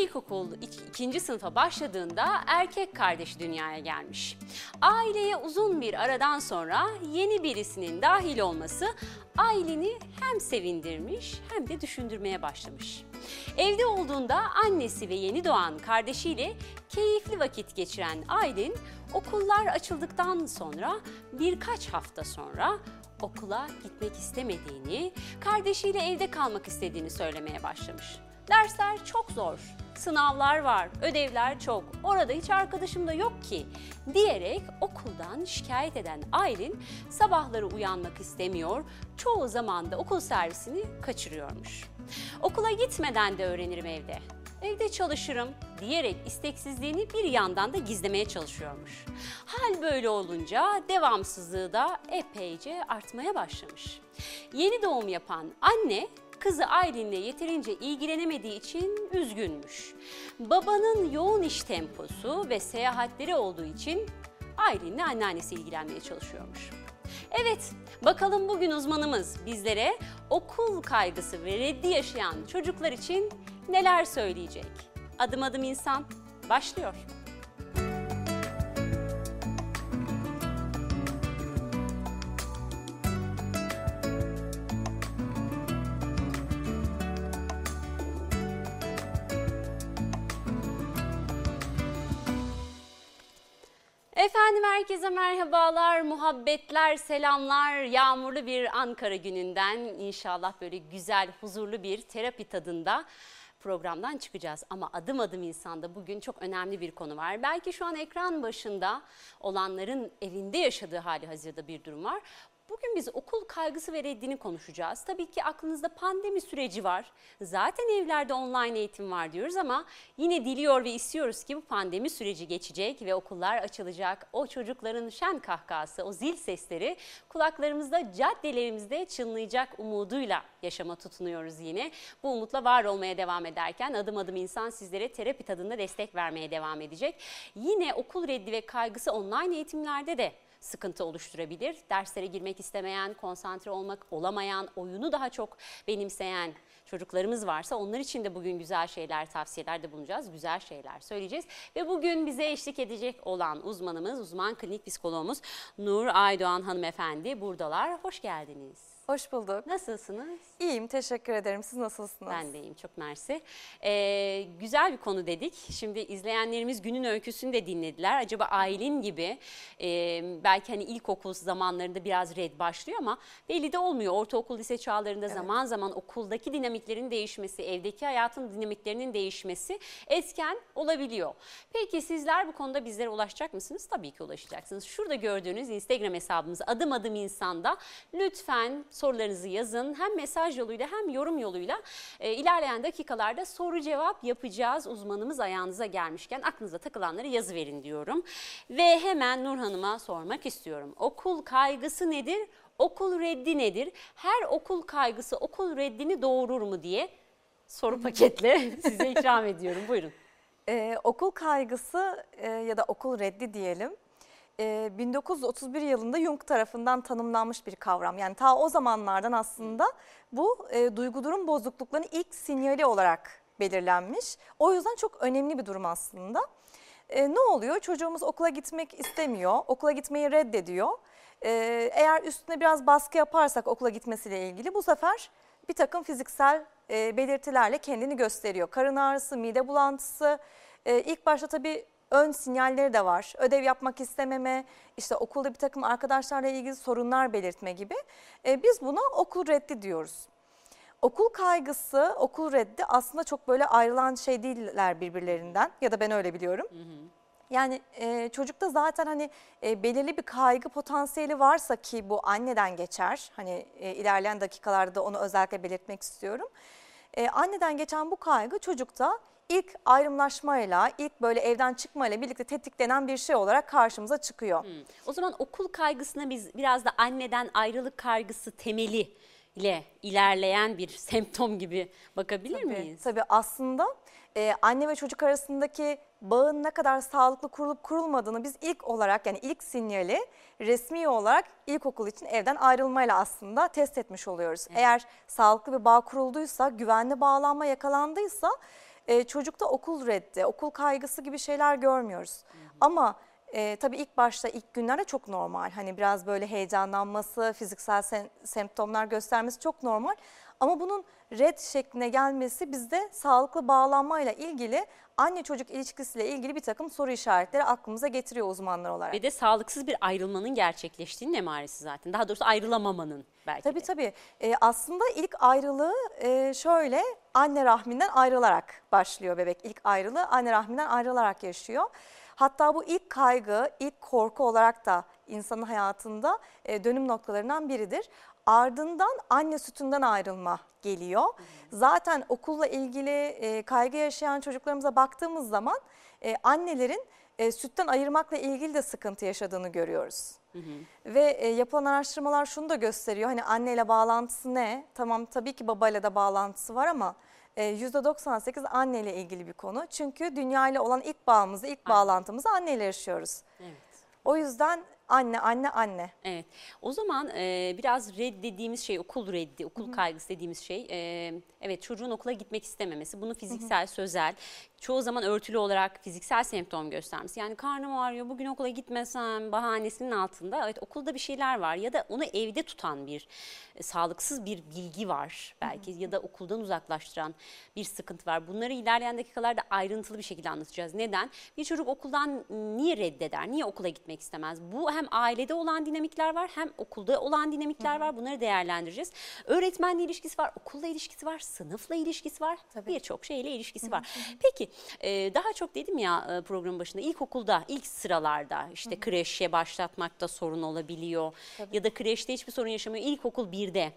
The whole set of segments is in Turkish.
İlkokul ik- ikinci sınıfa başladığında erkek kardeşi dünyaya gelmiş. Aileye uzun bir aradan sonra yeni birisinin dahil olması Aylin'i hem sevindirmiş hem de düşündürmeye başlamış. Evde olduğunda annesi ve yeni doğan kardeşiyle keyifli vakit geçiren Aylin okullar açıldıktan sonra birkaç hafta sonra okula gitmek istemediğini, kardeşiyle evde kalmak istediğini söylemeye başlamış. Dersler çok zor, sınavlar var, ödevler çok, orada hiç arkadaşım da yok ki diyerek okuldan şikayet eden Aylin sabahları uyanmak istemiyor, çoğu zaman da okul servisini kaçırıyormuş. Okula gitmeden de öğrenirim evde. Evde çalışırım diyerek isteksizliğini bir yandan da gizlemeye çalışıyormuş. Hal böyle olunca devamsızlığı da epeyce artmaya başlamış. Yeni doğum yapan anne kızı Aylin'le yeterince ilgilenemediği için üzgünmüş. Babanın yoğun iş temposu ve seyahatleri olduğu için Aylin'le anneannesi ilgilenmeye çalışıyormuş. Evet, bakalım bugün uzmanımız bizlere okul kaygısı ve reddi yaşayan çocuklar için neler söyleyecek? Adım adım insan başlıyor. Efendim herkese merhabalar, muhabbetler, selamlar. Yağmurlu bir Ankara gününden inşallah böyle güzel, huzurlu bir terapi tadında programdan çıkacağız. Ama adım adım insanda bugün çok önemli bir konu var. Belki şu an ekran başında olanların evinde yaşadığı hali hazırda bir durum var. Bugün biz okul kaygısı ve reddini konuşacağız. Tabii ki aklınızda pandemi süreci var. Zaten evlerde online eğitim var diyoruz ama yine diliyor ve istiyoruz ki bu pandemi süreci geçecek ve okullar açılacak. O çocukların şen kahkahası, o zil sesleri kulaklarımızda, caddelerimizde çınlayacak umuduyla yaşama tutunuyoruz yine. Bu umutla var olmaya devam ederken adım adım insan sizlere terapi tadında destek vermeye devam edecek. Yine okul reddi ve kaygısı online eğitimlerde de sıkıntı oluşturabilir. Derslere girmek istemeyen, konsantre olmak olamayan, oyunu daha çok benimseyen çocuklarımız varsa onlar için de bugün güzel şeyler, tavsiyelerde bulunacağız. Güzel şeyler söyleyeceğiz. Ve bugün bize eşlik edecek olan uzmanımız, uzman klinik psikologumuz Nur Aydoğan hanımefendi buradalar. Hoş geldiniz. Hoş bulduk. Nasılsınız? İyiyim, teşekkür ederim. Siz nasılsınız? Ben de iyiyim, çok mersi. Ee, güzel bir konu dedik. Şimdi izleyenlerimiz günün öyküsünü de dinlediler. Acaba Aylin gibi e, belki hani ilkokul zamanlarında biraz red başlıyor ama belli de olmuyor. Ortaokul, lise çağlarında zaman zaman okuldaki dinamiklerin değişmesi, evdeki hayatın dinamiklerinin değişmesi etken olabiliyor. Peki sizler bu konuda bizlere ulaşacak mısınız? Tabii ki ulaşacaksınız. Şurada gördüğünüz Instagram hesabımız adım adım insanda lütfen sorularınızı yazın. Hem mesaj yoluyla hem yorum yoluyla e, ilerleyen dakikalarda soru cevap yapacağız. Uzmanımız ayağınıza gelmişken aklınıza takılanları yazı verin diyorum. Ve hemen Nur Hanım'a sormak istiyorum. Okul kaygısı nedir? Okul reddi nedir? Her okul kaygısı okul reddini doğurur mu diye soru paketle size ikram ediyorum. Buyurun. Ee, okul kaygısı e, ya da okul reddi diyelim. E, 1931 yılında Jung tarafından tanımlanmış bir kavram. Yani ta o zamanlardan aslında bu e, duygu durum bozukluklarının ilk sinyali olarak belirlenmiş. O yüzden çok önemli bir durum aslında. E, ne oluyor? Çocuğumuz okula gitmek istemiyor, okula gitmeyi reddediyor. E, eğer üstüne biraz baskı yaparsak okula gitmesiyle ilgili bu sefer bir takım fiziksel e, belirtilerle kendini gösteriyor. Karın ağrısı, mide bulantısı, e, ilk başta tabii ön sinyalleri de var. Ödev yapmak istememe, işte okulda bir takım arkadaşlarla ilgili sorunlar belirtme gibi. E, biz buna okul reddi diyoruz. Okul kaygısı, okul reddi aslında çok böyle ayrılan şey değiller birbirlerinden ya da ben öyle biliyorum. Yani e, çocukta zaten hani e, belirli bir kaygı potansiyeli varsa ki bu anneden geçer. Hani e, ilerleyen dakikalarda da onu özellikle belirtmek istiyorum. E, anneden geçen bu kaygı çocukta ilk ayrımlaşmayla, ilk böyle evden çıkmayla birlikte tetiklenen bir şey olarak karşımıza çıkıyor. O zaman okul kaygısına biz biraz da anneden ayrılık kaygısı temeli ile ilerleyen bir semptom gibi bakabilir Tabii, miyiz? Tabii aslında e, anne ve çocuk arasındaki bağın ne kadar sağlıklı kurulup kurulmadığını biz ilk olarak yani ilk sinyali resmi olarak ilkokul için evden ayrılmayla aslında test etmiş oluyoruz. Eğer sağlıklı bir bağ kurulduysa, güvenli bağlanma yakalandıysa e, çocukta okul reddi, okul kaygısı gibi şeyler görmüyoruz. Ama e, tabii ilk başta ilk günlerde çok normal. Hani biraz böyle heyecanlanması, fiziksel sen- semptomlar göstermesi çok normal. Ama bunun red şekline gelmesi bizde sağlıklı bağlanmayla ilgili anne çocuk ilişkisiyle ilgili bir takım soru işaretleri aklımıza getiriyor uzmanlar olarak. Ve de sağlıksız bir ayrılmanın gerçekleştiğinin emaresi zaten. Daha doğrusu ayrılamamanın belki Tabii de. tabii. Ee, aslında ilk ayrılığı e, şöyle anne rahminden ayrılarak başlıyor bebek. İlk ayrılığı anne rahminden ayrılarak yaşıyor. Hatta bu ilk kaygı, ilk korku olarak da insanın hayatında e, dönüm noktalarından biridir. Ardından anne sütünden ayrılma geliyor. Zaten okulla ilgili e, kaygı yaşayan çocuklarımıza baktığımız zaman e, annelerin e, sütten ayırmakla ilgili de sıkıntı yaşadığını görüyoruz. Ve e, yapılan araştırmalar şunu da gösteriyor. Hani anneyle bağlantısı ne? Tamam tabii ki babayla da bağlantısı var ama e, %98 anneyle ilgili bir konu. Çünkü dünyayla olan ilk bağımızı, ilk bağlantımızı anneyle yaşıyoruz. Evet. O yüzden anne, anne, anne. Evet. O zaman e, biraz red dediğimiz şey okul reddi, okul kaygısı dediğimiz şey e, evet çocuğun okula gitmek istememesi. Bunu fiziksel, sözel, çoğu zaman örtülü olarak fiziksel semptom göstermesi. Yani karnım ağrıyor, bugün okula gitmesem bahanesinin altında evet okulda bir şeyler var ya da onu evde tutan bir e, sağlıksız bir bilgi var belki ya da okuldan uzaklaştıran bir sıkıntı var. Bunları ilerleyen dakikalarda ayrıntılı bir şekilde anlatacağız. Neden? Bir çocuk okuldan niye reddeder? Niye okula gitmek istemez? Bu hem ailede olan dinamikler var hem okulda olan dinamikler var. Bunları değerlendireceğiz. Öğretmenle ilişkisi var, okulla ilişkisi var, sınıfla ilişkisi var. Birçok şeyle ilişkisi var. Peki e, daha çok dedim ya e, programın başında ilkokulda ilk sıralarda işte kreşe başlatmakta sorun olabiliyor. Ya da kreşte hiçbir sorun yaşamıyor. İlkokul 1'de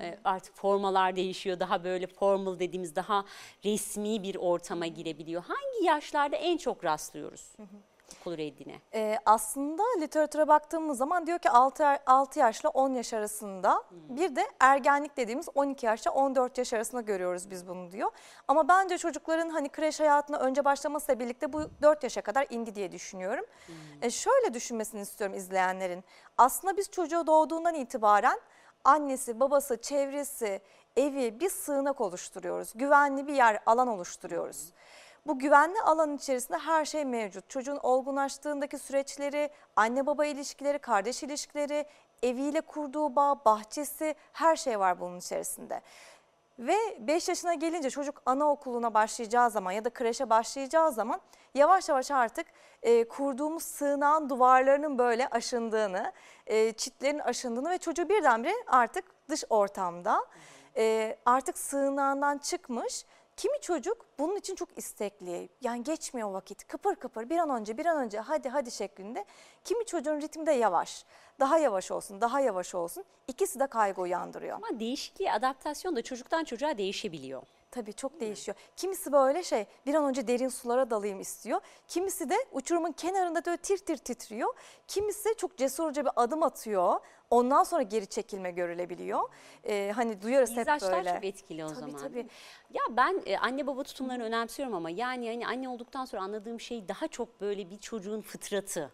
e, artık formalar değişiyor. Daha böyle formal dediğimiz daha resmi bir ortama girebiliyor. Hangi yaşlarda en çok rastlıyoruz okul reddine? Ee, aslında literatüre baktığımız zaman diyor ki 6, 6 yaşla 10 yaş arasında bir de ergenlik dediğimiz 12 yaşla 14 yaş arasında görüyoruz biz bunu diyor. Ama bence çocukların hani kreş hayatına önce başlamasıyla birlikte bu 4 yaşa kadar indi diye düşünüyorum. E, şöyle düşünmesini istiyorum izleyenlerin. Aslında biz çocuğu doğduğundan itibaren annesi, babası, çevresi, evi bir sığınak oluşturuyoruz. Güvenli bir yer, alan oluşturuyoruz. Bu güvenli alan içerisinde her şey mevcut. Çocuğun olgunlaştığındaki süreçleri, anne baba ilişkileri, kardeş ilişkileri, eviyle kurduğu bağ, bahçesi her şey var bunun içerisinde. Ve 5 yaşına gelince çocuk anaokuluna başlayacağı zaman ya da kreşe başlayacağı zaman yavaş yavaş artık e, kurduğumuz sığınağın duvarlarının böyle aşındığını, e, çitlerin aşındığını ve çocuğu birdenbire artık dış ortamda e, artık sığınağından çıkmış. Kimi çocuk bunun için çok istekli. Yani geçmiyor vakit. Kıpır kıpır bir an önce bir an önce hadi hadi şeklinde. Kimi çocuğun ritmi de yavaş. Daha yavaş olsun, daha yavaş olsun. İkisi de kaygı uyandırıyor. Ama değişikliği, adaptasyon da çocuktan çocuğa değişebiliyor. Tabii çok değişiyor. Kimisi böyle şey bir an önce derin sulara dalayım istiyor. Kimisi de uçurumun kenarında böyle tir tir titriyor. Kimisi çok cesurca bir adım atıyor. Ondan sonra geri çekilme görülebiliyor. Ee, hani duyarız hep Mizaçlar böyle. çok etkili o Tabii, zaman. tabii. Ya ben e, anne baba tutumlarını önemsiyorum ama yani hani anne olduktan sonra anladığım şey daha çok böyle bir çocuğun fıtratı.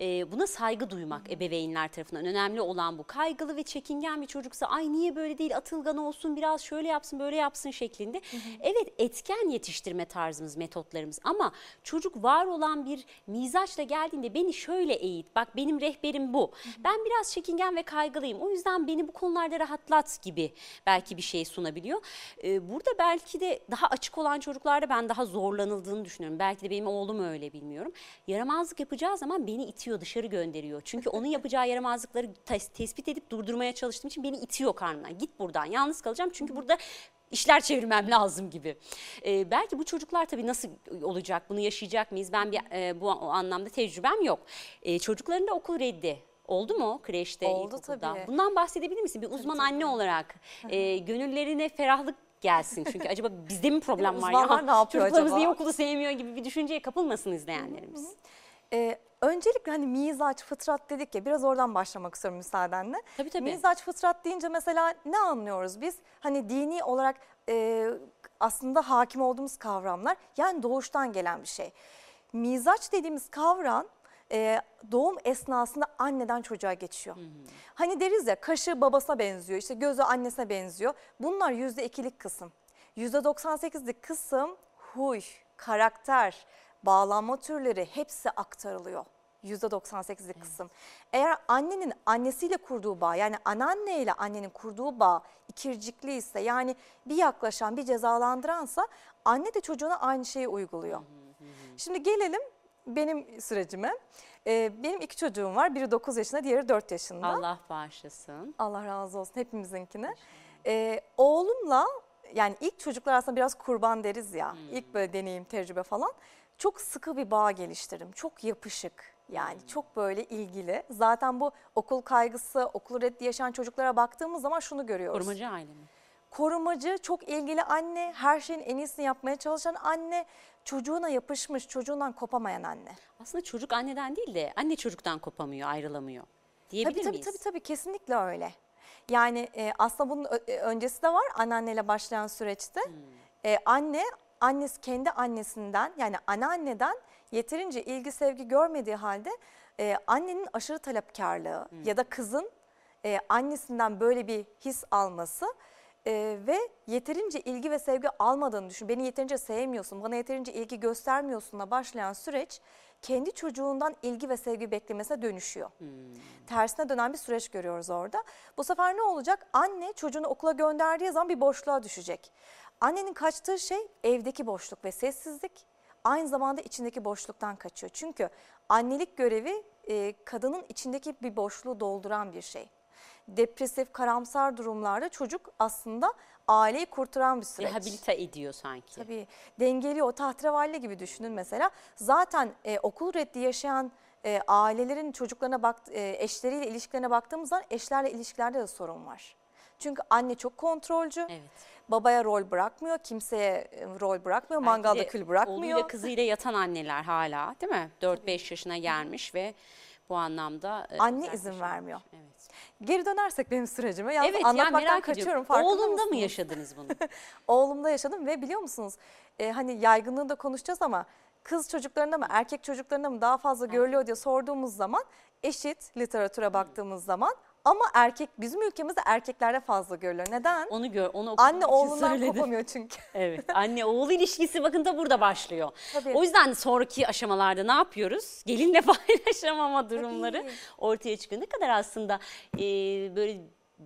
E, buna saygı duymak ebeveynler tarafından önemli olan bu. Kaygılı ve çekingen bir çocuksa ay niye böyle değil atılgan olsun biraz şöyle yapsın böyle yapsın şeklinde. Evet etken yetiştirme tarzımız metotlarımız ama çocuk var olan bir mizaçla geldiğinde beni şöyle eğit bak benim rehberim bu. Ben biraz çekingen ve kaygılıyım o yüzden beni bu konularda rahatlat gibi belki bir şey sunabiliyor. Ee, burada belki de daha açık olan çocuklarda ben daha zorlanıldığını düşünüyorum. Belki de benim oğlum öyle bilmiyorum. Yaramazlık yapacağı zaman beni itiyor dışarı gönderiyor. Çünkü onun yapacağı yaramazlıkları tes- tespit edip durdurmaya çalıştığım için beni itiyor karnımdan. Git buradan yalnız kalacağım çünkü burada işler çevirmem lazım gibi. Ee, belki bu çocuklar tabii nasıl olacak, bunu yaşayacak mıyız? Ben bir e, bu anlamda tecrübem yok. Ee, çocukların da okul reddi oldu mu kreşte, Oldu ilkokulda? tabii. Bundan bahsedebilir misin? Bir uzman anne olarak e, gönüllerine ferahlık gelsin. Çünkü acaba bizde mi problem var ya? Uzmanlar ne yapıyor Çocuklarımız acaba? niye okulu sevmiyor gibi bir düşünceye kapılmasın izleyenlerimiz. Ee, öncelikle hani mizaç, fıtrat dedik ya biraz oradan başlamak istiyorum müsaadenle. Tabii, tabii. Mizaç, fıtrat deyince mesela ne anlıyoruz biz? Hani dini olarak e, aslında hakim olduğumuz kavramlar yani doğuştan gelen bir şey. Mizaç dediğimiz kavram e, doğum esnasında anneden çocuğa geçiyor. Hani deriz ya kaşı babasına benziyor, işte gözü annesine benziyor. Bunlar yüzde ikilik kısım. Yüzde 98'lik kısım huy, karakter, bağlanma türleri hepsi aktarılıyor. %98'lik kısım. Eğer annenin annesiyle kurduğu bağ yani anneanne ile annenin kurduğu bağ ikircikli ise yani bir yaklaşan bir cezalandıransa anne de çocuğuna aynı şeyi uyguluyor. Şimdi gelelim benim sürecime. Ee, benim iki çocuğum var. Biri 9 yaşında, diğeri 4 yaşında. Allah bağışlasın. Allah razı olsun hepimizinkine. Ee, oğlumla yani ilk çocuklar aslında biraz kurban deriz ya. İlk böyle deneyim, tecrübe falan. Çok sıkı bir bağ geliştirdim. Çok yapışık yani çok böyle ilgili. Zaten bu okul kaygısı, okul reddi yaşayan çocuklara baktığımız zaman şunu görüyoruz. Korumacı aile mi? Korumacı, çok ilgili anne, her şeyin en iyisini yapmaya çalışan anne, çocuğuna yapışmış, çocuğundan kopamayan anne. Aslında çocuk anneden değil de anne çocuktan kopamıyor, ayrılamıyor. Diyebilir Tabii tabii miyiz? tabii tabii kesinlikle öyle. Yani e, aslında bunun e, öncesi de var anneanneyle başlayan süreçte. E, anne annesi kendi annesinden yani anneanneden yeterince ilgi sevgi görmediği halde e, annenin aşırı talepkarlığı ya da kızın e, annesinden böyle bir his alması e, ve yeterince ilgi ve sevgi almadığını düşün. Beni yeterince sevmiyorsun, bana yeterince ilgi göstermiyorsunla başlayan süreç kendi çocuğundan ilgi ve sevgi beklemesine dönüşüyor. Tersine dönen bir süreç görüyoruz orada. Bu sefer ne olacak? Anne çocuğunu okula gönderdiği zaman bir boşluğa düşecek. Annenin kaçtığı şey evdeki boşluk ve sessizlik. Aynı zamanda içindeki boşluktan kaçıyor. Çünkü annelik görevi e, kadının içindeki bir boşluğu dolduran bir şey. Depresif, karamsar durumlarda çocuk aslında aileyi kurtaran bir süreç. Rehabilite ediyor sanki. Tabii dengeli o tahterevalli gibi düşünün mesela. Zaten e, okul reddi yaşayan e, ailelerin çocuklarına bak, e, eşleriyle ilişkilerine baktığımız zaman eşlerle ilişkilerde de sorun var. Çünkü anne çok kontrolcü. Evet. Babaya rol bırakmıyor, kimseye e, rol bırakmıyor, Belki mangalda kül bırakmıyor. Oğluyla kızıyla yatan anneler hala değil mi? 4-5 yaşına gelmiş ve bu anlamda e, Anne izin vermiyor. Evet. Geri dönersek benim sürecime, yalnız Evet ya anlatmaktan merak kaçıyorum ediyorum. Oğlunda mı yaşadınız bunu? Oğlumda yaşadım ve biliyor musunuz e, hani yaygınlığını da konuşacağız ama kız çocuklarında mı erkek çocuklarında mı daha fazla görülüyor diye sorduğumuz zaman eşit literatüre baktığımız zaman ama erkek bizim ülkemizde erkeklerde fazla görülüyor. Neden? Onu gör, onu okuduğum Anne oğlundan söyledim. kopamıyor çünkü. Evet anne oğul ilişkisi bakın da burada başlıyor. Tabii. O yüzden sonraki aşamalarda ne yapıyoruz? Gelinle paylaşamama durumları Tabii. ortaya çıkıyor. Ne kadar aslında e, böyle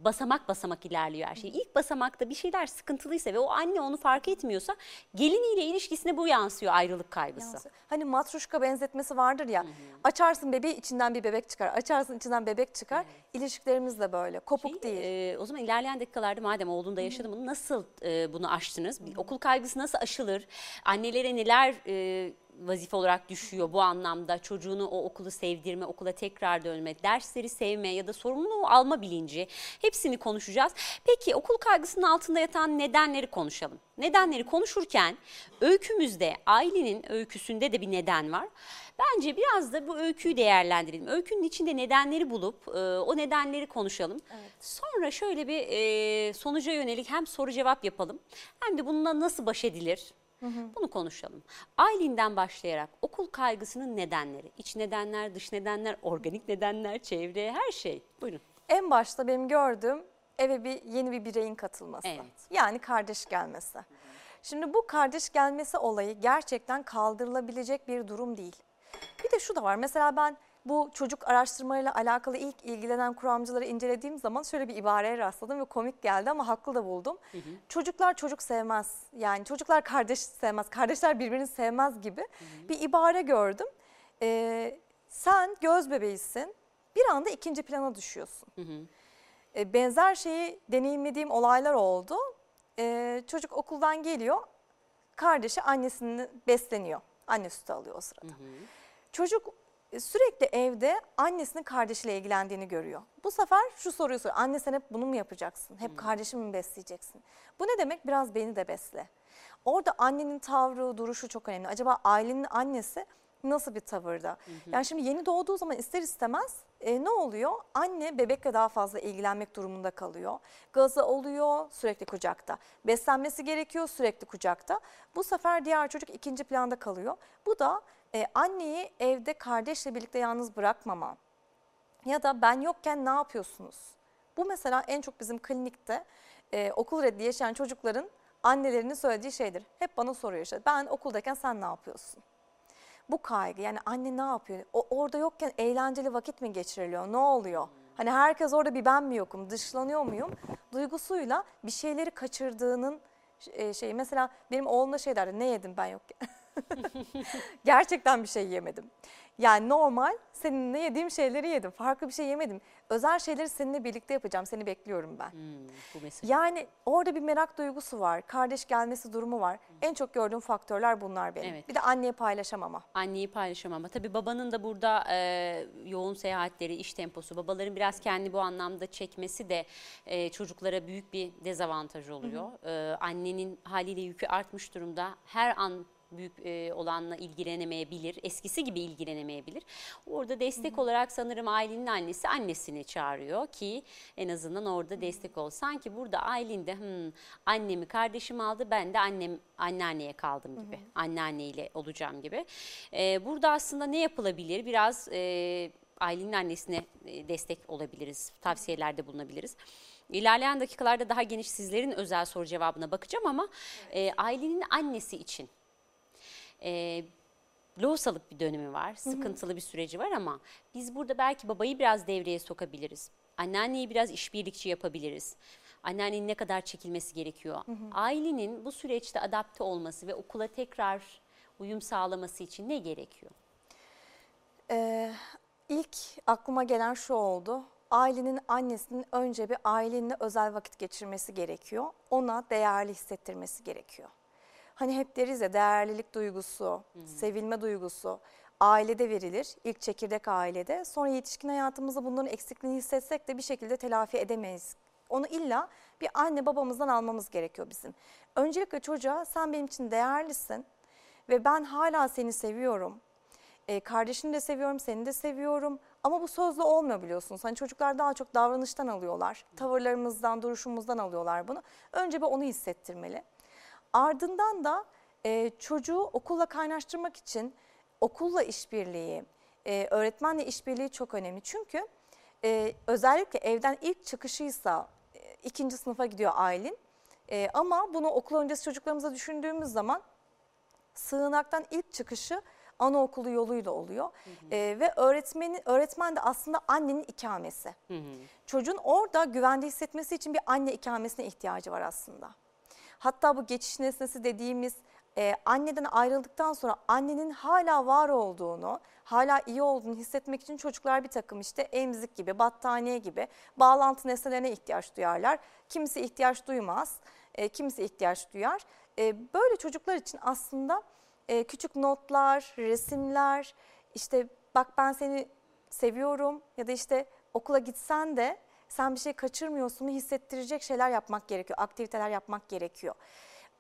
basamak basamak ilerliyor her şey. İlk basamakta bir şeyler sıkıntılıysa ve o anne onu fark etmiyorsa geliniyle ilişkisine bu yansıyor ayrılık kaygısı. Hani matruşka benzetmesi vardır ya. Açarsın bebeği içinden bir bebek çıkar. Açarsın içinden bebek çıkar. İlişkilerimiz de böyle. Kopuk Şey, değil. e, o zaman ilerleyen dakikalarda madem oğlunda yaşadın bunu nasıl e, bunu aştınız? Bir Okul kaygısı nasıl aşılır? Annelere neler e, vazife olarak düşüyor bu anlamda? Çocuğunu o okulu sevdirme, okula tekrar dönme, dersleri sevme ya da sorumluluğu alma bilinci hepsini konuşacağız. Peki okul kaygısının altında yatan nedenleri konuşalım. Nedenleri konuşurken öykümüzde ailenin öyküsünde de bir neden var. Bence biraz da bu öyküyü değerlendirelim. Öykünün içinde nedenleri bulup e, o nedenleri konuşalım. Sonra şöyle bir e, sonuca yönelik hem soru cevap yapalım hem de bununla nasıl baş edilir bunu konuşalım. Aylin'den başlayarak okul kaygısının nedenleri, iç nedenler, dış nedenler, organik nedenler, çevre her şey. Buyurun. En başta benim gördüğüm eve bir yeni bir bireyin katılması. Evet. Yani kardeş gelmesi. Şimdi bu kardeş gelmesi olayı gerçekten kaldırılabilecek bir durum değil. Bir de şu da var. Mesela ben bu çocuk araştırmalarıyla alakalı ilk ilgilenen kuramcıları incelediğim zaman şöyle bir ibareye rastladım ve komik geldi ama haklı da buldum. Çocuklar çocuk sevmez. Yani çocuklar kardeş sevmez. Kardeşler birbirini sevmez gibi bir ibare gördüm. Ee, sen göz bebeğisin. Bir anda ikinci plana düşüyorsun. E, benzer şeyi deneyimlediğim olaylar oldu. E, çocuk okuldan geliyor, kardeşi annesini besleniyor. Anne sütü alıyor o sırada. Çocuk e, sürekli evde annesinin kardeşiyle ilgilendiğini görüyor. Bu sefer şu soruyu soruyor. Anne sen hep bunu mu yapacaksın? Hep kardeşimi mi besleyeceksin? Bu ne demek? Biraz beni de besle. Orada annenin tavrı, duruşu çok önemli. Acaba ailenin annesi nasıl bir tavırda? Yani şimdi yeni doğduğu zaman ister istemez e, ne oluyor? Anne bebekle daha fazla ilgilenmek durumunda kalıyor. Gazı oluyor sürekli kucakta. Beslenmesi gerekiyor sürekli kucakta. Bu sefer diğer çocuk ikinci planda kalıyor. Bu da e, anneyi evde kardeşle birlikte yalnız bırakmama. Ya da ben yokken ne yapıyorsunuz? Bu mesela en çok bizim klinikte e, okul reddi yaşayan çocukların annelerinin söylediği şeydir. Hep bana soruyor işte ben okuldayken sen ne yapıyorsun? Bu kaygı yani anne ne yapıyor? O, orada yokken eğlenceli vakit mi geçiriliyor? Ne oluyor? Hani herkes orada bir ben mi yokum? Dışlanıyor muyum? Duygusuyla bir şeyleri kaçırdığının e, şeyi. Mesela benim oğlumda şey derdi ne yedim ben yokken? Gerçekten bir şey yemedim. Yani normal seninle yediğim şeyleri yedim. Farklı bir şey yemedim. Özel şeyleri seninle birlikte yapacağım. Seni bekliyorum ben. Hmm, bu mesaj. Yani orada bir merak duygusu var. Kardeş gelmesi durumu var. En çok gördüğüm faktörler bunlar benim. Evet. Bir de anneye paylaşamama. Anneyi paylaşamam ama tabii babanın da burada e, yoğun seyahatleri, iş temposu, babaların biraz kendi bu anlamda çekmesi de e, çocuklara büyük bir dezavantaj oluyor. E, annenin haliyle yükü artmış durumda. Her an büyük e, olanla ilgilenemeyebilir, eskisi gibi ilgilenemeyebilir. Orada destek olarak sanırım ailenin annesi annesini çağırıyor ki en azından orada destek ol. Sanki burada Aylin de "Hmm, annemi kardeşim aldı ben de annem anneanneye kaldım gibi. Anneanneyle olacağım gibi. E, burada aslında ne yapılabilir? Biraz e, Aylin'in annesine e, destek olabiliriz, tavsiyelerde bulunabiliriz. İlerleyen dakikalarda daha geniş sizlerin özel soru cevabına bakacağım ama e, Aylin'in annesi için e, lohusalık bir dönemi var, sıkıntılı bir süreci var ama biz burada belki babayı biraz devreye sokabiliriz. Anneanneyi biraz işbirlikçi yapabiliriz. Anneannenin ne kadar çekilmesi gerekiyor. Ailenin bu süreçte adapte olması ve okula tekrar uyum sağlaması için ne gerekiyor? Ee, ilk aklıma gelen şu oldu. Ailenin annesinin önce bir ailenle özel vakit geçirmesi gerekiyor. Ona değerli hissettirmesi gerekiyor. Hani hep deriz ya değerlilik duygusu, sevilme duygusu ailede verilir. İlk çekirdek ailede. Sonra yetişkin hayatımızda bunların eksikliğini hissetsek de bir şekilde telafi edemeyiz. Onu illa bir anne babamızdan almamız gerekiyor bizim. Öncelikle çocuğa sen benim için değerlisin ve ben hala seni seviyorum. E, kardeşini de seviyorum, seni de seviyorum. Ama bu sözle olmuyor biliyorsunuz. Hani çocuklar daha çok davranıştan alıyorlar. Tavırlarımızdan, duruşumuzdan alıyorlar bunu. Önce bir onu hissettirmeli. Ardından da e, çocuğu okulla kaynaştırmak için okulla işbirliği, e, öğretmenle işbirliği çok önemli. Çünkü e, özellikle evden ilk çıkışıysa e, ikinci sınıfa gidiyor Aylin. E, ama bunu okul öncesi çocuklarımıza düşündüğümüz zaman sığınaktan ilk çıkışı anaokulu yoluyla oluyor. Ee, ve öğretmenin öğretmen de aslında annenin ikamesi. Çocuğun orada güvende hissetmesi için bir anne ikamesine ihtiyacı var aslında. Hatta bu geçiş nesnesi dediğimiz e, anneden ayrıldıktan sonra annenin hala var olduğunu, hala iyi olduğunu hissetmek için çocuklar bir takım işte emzik gibi, battaniye gibi bağlantı nesnelerine ihtiyaç duyarlar. Kimisi ihtiyaç duymaz, e, kimisi ihtiyaç duyar. E, böyle çocuklar için aslında e, küçük notlar, resimler, işte bak ben seni seviyorum ya da işte okula gitsen de sen bir şey kaçırmıyorsun hissettirecek şeyler yapmak gerekiyor, aktiviteler yapmak gerekiyor.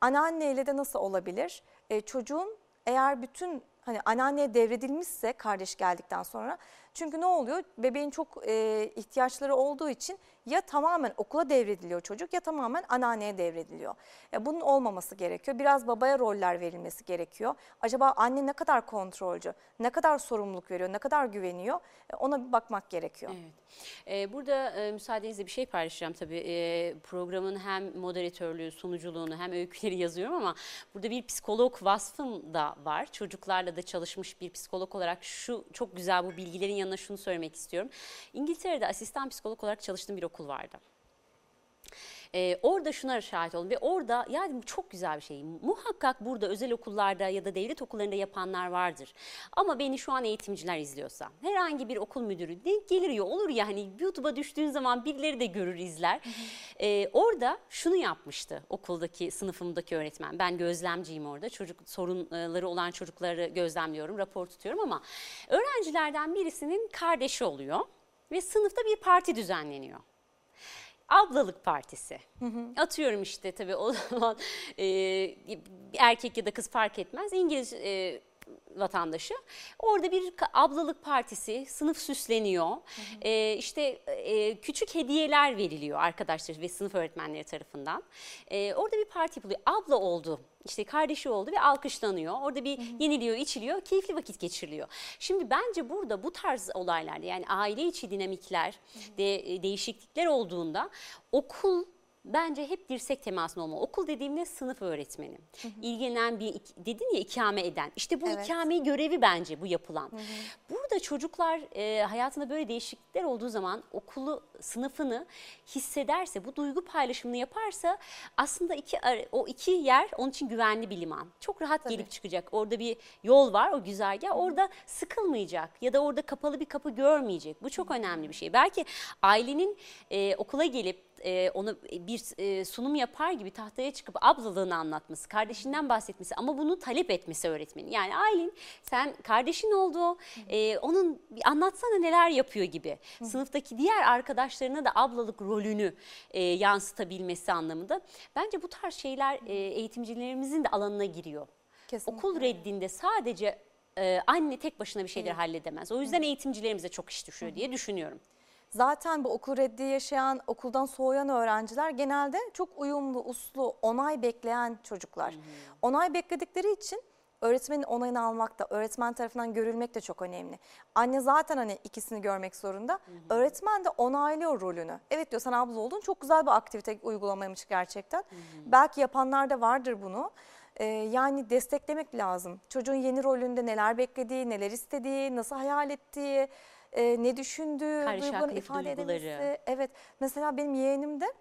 Anneanneyle de nasıl olabilir? E, çocuğun eğer bütün hani anneanneye devredilmişse kardeş geldikten sonra çünkü ne oluyor? Bebeğin çok e, ihtiyaçları olduğu için ya tamamen okula devrediliyor çocuk ya tamamen anneanneye devrediliyor. E, bunun olmaması gerekiyor. Biraz babaya roller verilmesi gerekiyor. Acaba anne ne kadar kontrolcü, ne kadar sorumluluk veriyor, ne kadar güveniyor? E, ona bir bakmak gerekiyor. Evet. Ee, burada e, müsaadenizle bir şey paylaşacağım tabii. Ee, programın hem moderatörlüğü, sunuculuğunu hem öyküleri yazıyorum ama burada bir psikolog vasfım da var. Çocuklarla da çalışmış bir psikolog olarak şu çok güzel bu bilgilerin yanına şunu söylemek istiyorum. İngiltere'de asistan psikolog olarak çalıştığım bir okul vardı. Ee, orada şuna şahit oldum ve orada yani çok güzel bir şey. Muhakkak burada özel okullarda ya da devlet okullarında yapanlar vardır. Ama beni şu an eğitimciler izliyorsa herhangi bir okul müdürü denk gelir ya olur ya hani YouTube'a düştüğün zaman birileri de görür izler. Ee, orada şunu yapmıştı okuldaki sınıfımdaki öğretmen. Ben gözlemciyim orada. Çocuk sorunları olan çocukları gözlemliyorum, rapor tutuyorum ama öğrencilerden birisinin kardeşi oluyor ve sınıfta bir parti düzenleniyor ablalık partisi. Atıyorum işte tabii o zaman e, erkek ya da kız fark etmez. İngiliz e, vatandaşı. Orada bir ablalık partisi, sınıf süsleniyor. E, işte e, küçük hediyeler veriliyor arkadaşlar ve sınıf öğretmenleri tarafından. E, orada bir parti yapılıyor. Abla oldu. İşte kardeşi oldu ve alkışlanıyor. Orada bir yeniliyor, içiliyor, keyifli vakit geçiriliyor. Şimdi bence burada bu tarz olaylarda yani aile içi dinamikler de e, değişiklikler olduğunda okul bence hep dirsek temasında olmalı. Okul dediğimde sınıf öğretmeni. İlgilenen bir, dedin ya ikame eden. İşte bu Evet. ikameyi görevi bence bu yapılan. Burada çocuklar e, hayatında böyle değişiklikler olduğu zaman okulu, sınıfını hissederse, bu duygu paylaşımını yaparsa aslında iki o iki yer onun için güvenli bir liman. Çok rahat gelip çıkacak. Orada bir yol var, o güzergah. Orada sıkılmayacak ya da orada kapalı bir kapı görmeyecek. Bu çok önemli bir şey. Belki ailenin e, okula gelip e, onu bir e, sunum yapar gibi tahtaya çıkıp ablalığını anlatması, kardeşinden bahsetmesi ama bunu talep etmesi öğretmenin. Yani Aylin sen kardeşin oldu, e, onun anlatsana neler yapıyor gibi. Sınıftaki diğer arkadaşlarına da ablalık rolünü e, yansıtabilmesi anlamında. Bence bu tarz şeyler e, eğitimcilerimizin de alanına giriyor. Kesinlikle. Okul reddinde sadece e, anne tek başına bir şeyleri halledemez. O yüzden eğitimcilerimize çok iş düşüyor diye düşünüyorum. Zaten bu okul reddi yaşayan, okuldan soğuyan öğrenciler genelde çok uyumlu, uslu, onay bekleyen çocuklar. Onay bekledikleri için öğretmenin onayını almak da, öğretmen tarafından görülmek de çok önemli. Anne zaten hani ikisini görmek zorunda. Öğretmen de onaylıyor rolünü. Evet diyor sen abla oldun, çok güzel bir aktivite uygulamaymış gerçekten. Belki yapanlar da vardır bunu. Ee, yani desteklemek lazım. Çocuğun yeni rolünde neler beklediği, neler istediği, nasıl hayal ettiği, e, ne düşündüğü, duygularını ifade edemesi. Evet. Mesela benim yeğenim de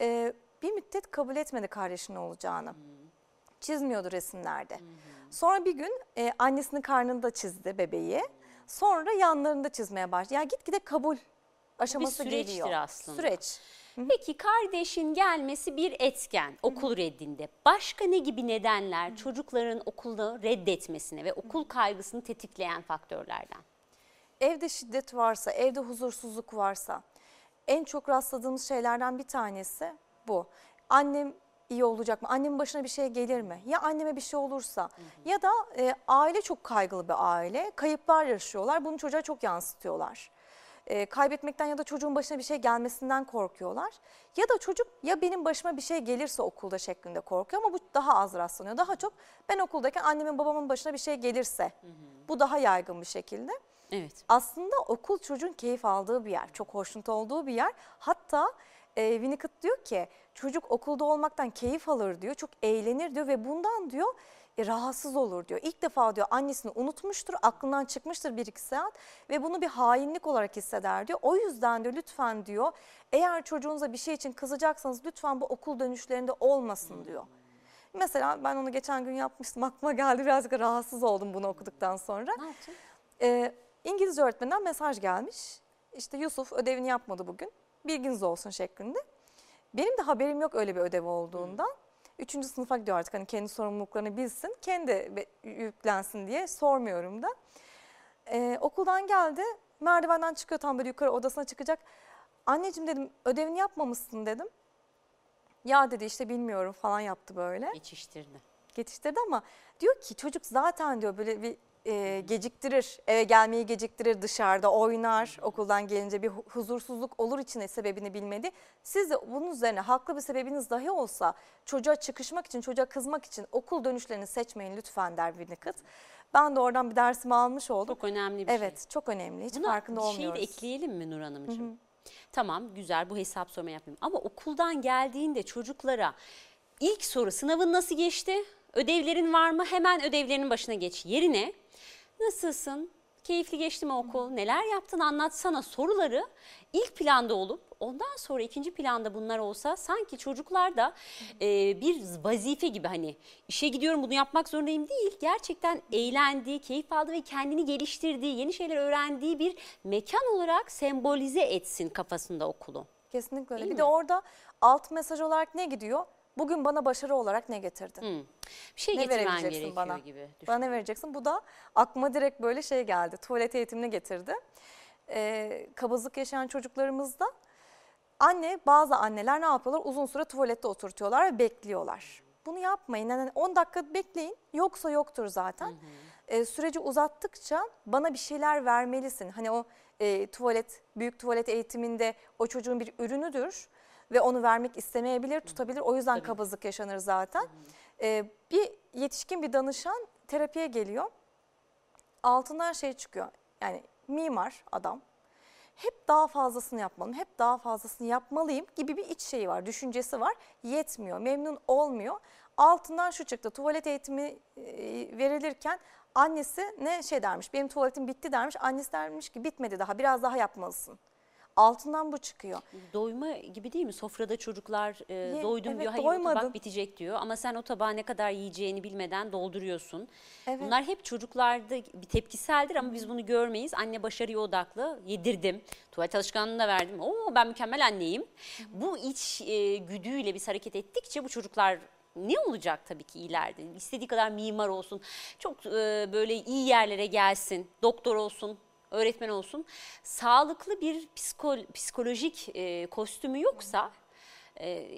e, bir müddet kabul etmedi kardeşinin olacağını. Çizmiyordu resimlerde. Sonra bir gün e, annesinin karnında çizdi bebeği. Sonra yanlarında çizmeye başladı. Yani gitgide kabul aşaması süreçtir geliyor. aslında. Süreç. Peki kardeşin gelmesi bir etken okul reddinde. Başka ne gibi nedenler çocukların okulda reddetmesine ve okul kaygısını tetikleyen faktörlerden? Evde şiddet varsa, evde huzursuzluk varsa en çok rastladığımız şeylerden bir tanesi bu. Annem iyi olacak mı? Annemin başına bir şey gelir mi? Ya anneme bir şey olursa ya da e, aile çok kaygılı bir aile. Kayıplar yaşıyorlar. Bunu çocuğa çok yansıtıyorlar. E, kaybetmekten ya da çocuğun başına bir şey gelmesinden korkuyorlar. Ya da çocuk ya benim başıma bir şey gelirse okulda şeklinde korkuyor ama bu daha az rastlanıyor. Daha çok ben okuldayken annemin babamın başına bir şey gelirse. Bu daha yaygın bir şekilde. Evet. Aslında okul çocuğun keyif aldığı bir yer, çok hoşnut olduğu bir yer. Hatta e, Winnicott diyor ki çocuk okulda olmaktan keyif alır diyor, çok eğlenir diyor ve bundan diyor e, rahatsız olur diyor. İlk defa diyor annesini unutmuştur, aklından çıkmıştır bir iki saat ve bunu bir hainlik olarak hisseder diyor. O yüzden diyor lütfen diyor eğer çocuğunuza bir şey için kızacaksanız lütfen bu okul dönüşlerinde olmasın diyor. Mesela ben onu geçen gün yapmıştım aklıma geldi birazcık rahatsız oldum bunu okuduktan sonra. Ne yaptın? Ee, İngilizce öğretmeninden mesaj gelmiş. İşte Yusuf ödevini yapmadı bugün. Bilginiz olsun şeklinde. Benim de haberim yok öyle bir ödev olduğundan. Üçüncü sınıfa gidiyor artık hani kendi sorumluluklarını bilsin. Kendi yüklensin diye sormuyorum da. Ee, okuldan geldi. Merdivenden çıkıyor tam böyle yukarı odasına çıkacak. Anneciğim dedim ödevini yapmamışsın dedim. Ya dedi işte bilmiyorum falan yaptı böyle Geçiştirdi. geçiştirdi ama diyor ki çocuk zaten diyor böyle bir e, geciktirir, eve gelmeyi geciktirir, dışarıda oynar, okuldan gelince bir hu- huzursuzluk olur içine sebebini bilmedi. Siz de bunun üzerine haklı bir sebebiniz dahi olsa çocuğa çıkışmak için, çocuğa kızmak için okul dönüşlerini seçmeyin lütfen der Winnicott. Ben de oradan bir dersimi almış oldum. Çok önemli bir şey. Evet, çok önemli. Hiç Buna farkında bir olmuyoruz. de ekleyelim mi Nur Hanımcığım? Tamam güzel bu hesap sorma yapmayayım. Ama okuldan geldiğinde çocuklara ilk soru sınavın nasıl geçti? Ödevlerin var mı? Hemen ödevlerinin başına geç. Yerine nasılsın? Keyifli geçti mi okul? Neler yaptın anlatsana soruları ilk planda olup ondan sonra ikinci planda bunlar olsa sanki çocuklar da e, bir vazife gibi hani işe gidiyorum bunu yapmak zorundayım değil. Gerçekten eğlendiği, keyif aldığı ve kendini geliştirdiği, yeni şeyler öğrendiği bir mekan olarak sembolize etsin kafasında okulu. Kesinlikle öyle. Değil bir mi? de orada alt mesaj olarak ne gidiyor? Bugün bana başarı olarak ne getirdin? Hı. Bir şey Ne gerekiyor bana? gibi. Bana ne vereceksin? Bu da aklıma direkt böyle şey geldi. Tuvalet eğitimini getirdi. Ee, kabızlık yaşayan çocuklarımızda anne bazı anneler ne yapıyorlar? Uzun süre tuvalette oturtuyorlar ve bekliyorlar. Bunu yapmayın. Yani 10 dakika bekleyin. Yoksa yoktur zaten. Ee, süreci uzattıkça bana bir şeyler vermelisin. Hani o e, tuvalet, büyük tuvalet eğitiminde o çocuğun bir ürünüdür ve onu vermek istemeyebilir, tutabilir. O yüzden Tabii. kabızlık yaşanır zaten. Ee, bir yetişkin bir danışan terapiye geliyor. Altından şey çıkıyor. Yani mimar adam. hep daha fazlasını yapmalıyım, hep daha fazlasını yapmalıyım gibi bir iç şeyi var, düşüncesi var. Yetmiyor, memnun olmuyor. Altından şu çıktı, tuvalet eğitimi e, verilirken annesi ne şey dermiş, benim tuvaletim bitti dermiş. Annesi dermiş ki bitmedi daha, biraz daha yapmalısın. Altından bu çıkıyor. Doyma gibi değil mi? Sofrada çocuklar e, Ye- doydum evet, diyor, hayır o doymadım. tabak bitecek diyor. Ama sen o tabağı ne kadar yiyeceğini bilmeden dolduruyorsun. Evet. Bunlar hep çocuklarda bir tepkiseldir ama biz bunu görmeyiz. Anne başarıya odaklı, yedirdim, tuvalet alışkanlığını da verdim. Oo ben mükemmel anneyim. Bu iç e, güdüyle biz hareket ettikçe bu çocuklar ne olacak tabii ki ileride? İstediği kadar mimar olsun, çok e, böyle iyi yerlere gelsin, doktor olsun, öğretmen olsun. Sağlıklı bir psiko- psikolojik e, kostümü yoksa e,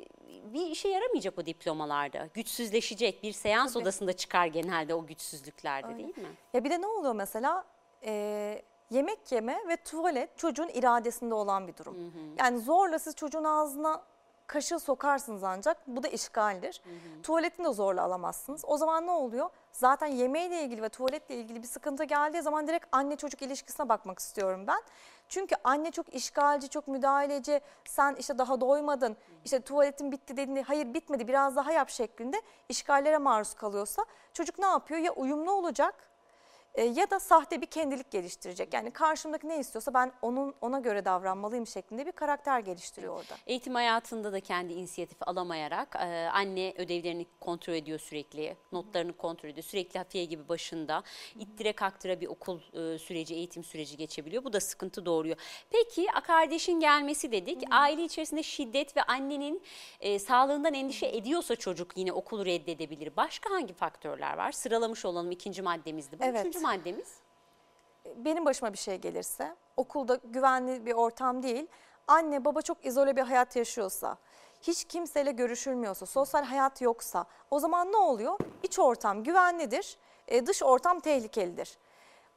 bir işe yaramayacak o diplomalarda. Güçsüzleşecek bir seans Tabii. odasında çıkar genelde o güçsüzlüklerde Öyle. değil mi? Ya bir de ne oluyor mesela? Ee, yemek yeme ve tuvalet çocuğun iradesinde olan bir durum. Yani zorla siz çocuğun ağzına kaşığı sokarsınız ancak bu da işgaldir. Tuvaletini de zorla alamazsınız. O zaman ne oluyor? Zaten yemeğiyle ilgili ve tuvaletle ilgili bir sıkıntı geldiği zaman direkt anne çocuk ilişkisine bakmak istiyorum ben. Çünkü anne çok işgalci, çok müdahaleci. Sen işte daha doymadın, işte tuvaletin bitti dediğinde hayır bitmedi biraz daha yap şeklinde işgallere maruz kalıyorsa çocuk ne yapıyor? Ya uyumlu olacak e, ya da sahte bir kendilik geliştirecek. Yani karşımdaki ne istiyorsa ben onun ona göre davranmalıyım şeklinde bir karakter geliştiriyor orada. Eğitim hayatında da kendi inisiyatif alamayarak e, anne ödevlerini kontrol ediyor sürekli, notlarını kontrol ediyor. Sürekli hafiye gibi başında ittire kaktıra bir okul e, süreci, eğitim süreci geçebiliyor. Bu da sıkıntı doğuruyor. Peki kardeşin gelmesi dedik. Aile içerisinde şiddet ve annenin e, sağlığından endişe ediyorsa çocuk yine okulu reddedebilir. Başka hangi faktörler var? Sıralamış olalım ikinci maddemizdi. Bu Evet. üçüncü maddemiz. benim başıma bir şey gelirse, okulda güvenli bir ortam değil, anne baba çok izole bir hayat yaşıyorsa, hiç kimseyle görüşülmüyorsa, sosyal hayat yoksa o zaman ne oluyor? İç ortam güvenlidir, e, dış ortam tehlikelidir.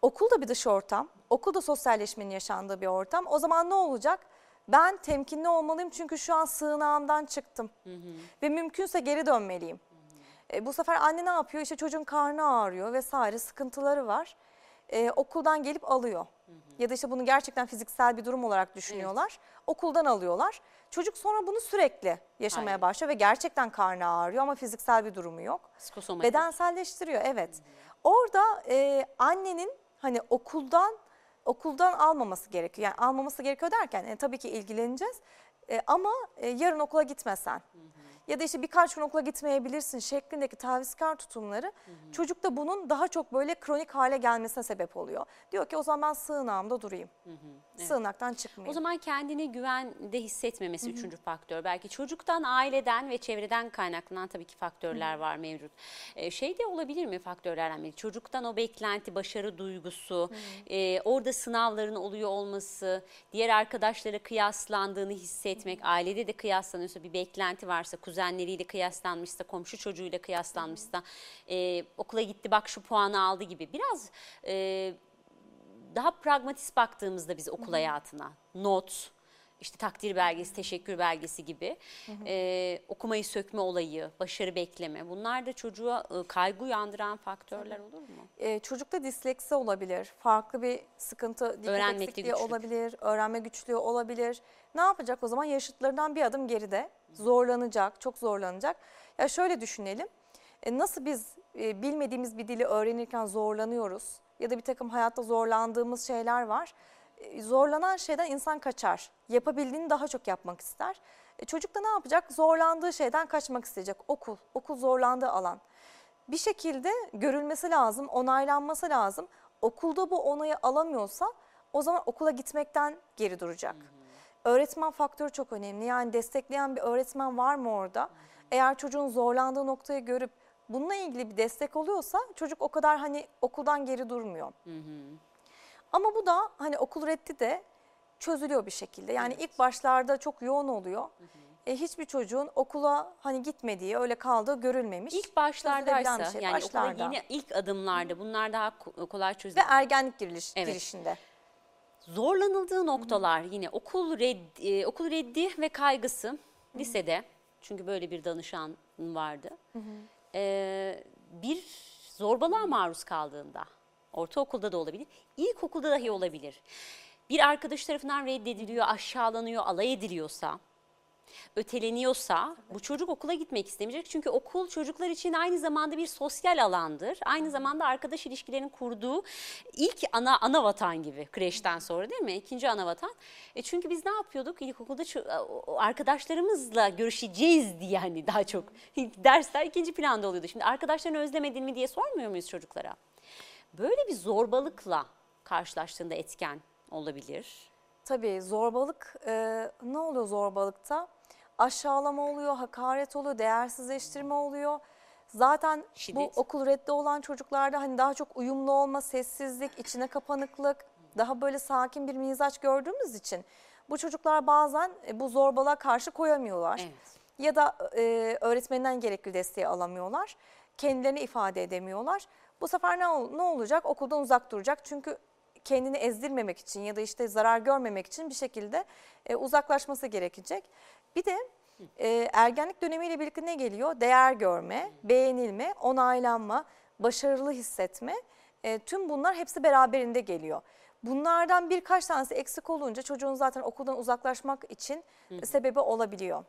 Okul da bir dış ortam, okulda sosyalleşmenin yaşandığı bir ortam. O zaman ne olacak? Ben temkinli olmalıyım çünkü şu an sığınağımdan çıktım ve mümkünse geri dönmeliyim. E, bu sefer anne ne yapıyor? İşte çocuğun karnı ağrıyor vesaire sıkıntıları var. E, okuldan gelip alıyor. Ya da işte bunu gerçekten fiziksel bir durum olarak düşünüyorlar. Okuldan alıyorlar. Çocuk sonra bunu sürekli yaşamaya Aynen. başlıyor ve gerçekten karnı ağrıyor ama fiziksel bir durumu yok. Psikosomatik. Bedenselleştiriyor evet. Orada e, annenin hani okuldan okuldan almaması gerekiyor. Yani almaması gerekiyor derken e, tabii ki ilgileneceğiz. E, ama e, yarın okula gitmesen ya da işte birkaç gün okula gitmeyebilirsin şeklindeki tavizkar tutumları çocukta bunun daha çok böyle kronik hale gelmesine sebep oluyor. Diyor ki o zaman ben sığınağımda durayım. Sığınaktan çıkmayayım. O zaman kendini güvende hissetmemesi üçüncü faktör. Belki çocuktan, aileden ve çevreden kaynaklanan tabii ki faktörler var mevcut. Ee, şey de olabilir mi faktörlerden biri? Çocuktan o beklenti, başarı duygusu, e, orada sınavların oluyor olması, diğer arkadaşlara kıyaslandığını hissetmek, ailede de kıyaslanıyorsa bir beklenti varsa, kuzenleriyle kıyaslanmışsa, komşu çocuğuyla kıyaslanmışsa, e, okula gitti bak şu puanı aldı gibi. Biraz... E, daha pragmatist baktığımızda biz okul hayatına not, işte takdir belgesi, teşekkür belgesi gibi e, okumayı sökme olayı, başarı bekleme bunlar da çocuğa e, kaygı uyandıran faktörler olur mu? e, çocukta disleksi olabilir, farklı bir sıkıntı, dikkat Öğrenmekte eksikliği güçlük. olabilir, öğrenme güçlüğü olabilir. Ne yapacak o zaman? Yaşıtlarından bir adım geride, zorlanacak, çok zorlanacak. Ya şöyle düşünelim, e, nasıl biz e, bilmediğimiz bir dili öğrenirken zorlanıyoruz ya da bir takım hayatta zorlandığımız şeyler var. E, zorlanan şeyden insan kaçar, yapabildiğini daha çok yapmak ister. E, çocuk da ne yapacak? Zorlandığı şeyden kaçmak isteyecek. Okul, okul zorlandığı alan bir şekilde görülmesi lazım, onaylanması lazım. Okulda bu onayı alamıyorsa o zaman okula gitmekten geri duracak. Öğretmen faktörü çok önemli. Yani destekleyen bir öğretmen var mı orada? Eğer çocuğun zorlandığı noktayı görüp bununla ilgili bir destek oluyorsa çocuk o kadar hani okuldan geri durmuyor. Ama bu da hani okul reddi de çözülüyor bir şekilde. Yani ilk başlarda çok yoğun oluyor. E, hiçbir çocuğun okula hani gitmediği, öyle kaldığı görülmemiş. İlk başlardaysa şey, yani başlarda. okula yeni ilk adımlarda bunlar daha ko- kolay Ve çözülür. ergenlik giriliş, Evet. girişinde. Zorlanıldığı noktalar yine okul reddi, e, okul reddi ve kaygısı lisede çünkü böyle bir danışan vardı. Ee, bir zorbalığa maruz kaldığında ortaokulda da olabilir, ilkokulda dahi olabilir. bir arkadaş tarafından reddediliyor, aşağılanıyor, alay ediliyorsa, öteleniyorsa bu çocuk okula gitmek istemeyecek. Çünkü okul çocuklar için aynı zamanda bir sosyal alandır. Aynı zamanda arkadaş ilişkilerinin kurduğu ilk ana ana vatan gibi kreşten sonra değil mi? İkinci ana vatan. E çünkü biz ne yapıyorduk? İlkokulda arkadaşlarımızla görüşeceğiz diye hani daha çok dersler ikinci planda oluyordu. Şimdi arkadaşlarını özlemedin mi diye sormuyor muyuz çocuklara? Böyle bir zorbalıkla karşılaştığında etken olabilir. Tabii zorbalık e, ne oluyor zorbalıkta? Aşağılama oluyor, hakaret oluyor, değersizleştirme oluyor. Zaten Şiddet. bu okul reddi olan çocuklarda hani daha çok uyumlu olma, sessizlik, içine kapanıklık, daha böyle sakin bir mizaç gördüğümüz için bu çocuklar bazen e, bu zorbalığa karşı koyamıyorlar. Evet. Ya da e, öğretmeninden gerekli desteği alamıyorlar. Kendilerini ifade edemiyorlar. Bu sefer ne, ne olacak? Okuldan uzak duracak. Çünkü kendini ezdirmemek için ya da işte zarar görmemek için bir şekilde e, uzaklaşması gerekecek. Bir de e, ergenlik dönemiyle birlikte ne geliyor? Değer görme, beğenilme, onaylanma, başarılı hissetme. E, tüm bunlar hepsi beraberinde geliyor. Bunlardan birkaç tanesi eksik olunca çocuğun zaten okuldan uzaklaşmak için sebebi olabiliyor.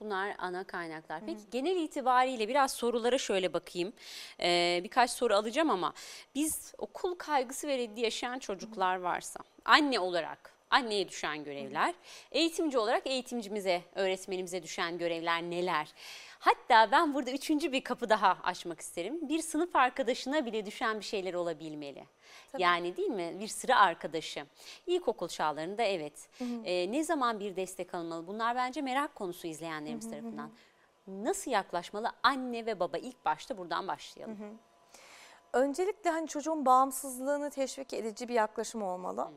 Bunlar ana kaynaklar. Peki genel itibariyle biraz sorulara şöyle bakayım. Ee, birkaç soru alacağım ama biz okul kaygısı ve reddi yaşayan çocuklar varsa anne olarak anneye düşen görevler, eğitimci olarak eğitimcimize, öğretmenimize düşen görevler neler? Hatta ben burada üçüncü bir kapı daha açmak isterim. Bir sınıf arkadaşına bile düşen bir şeyler olabilmeli. Yani değil mi? Bir sıra arkadaşı. İlkokul çağlarında evet. Ee, ne zaman bir destek alınmalı? Bunlar bence merak konusu izleyenlerimiz tarafından. Nasıl yaklaşmalı anne ve baba? İlk başta buradan başlayalım. Öncelikle hani çocuğun bağımsızlığını teşvik edici bir yaklaşım olmalı.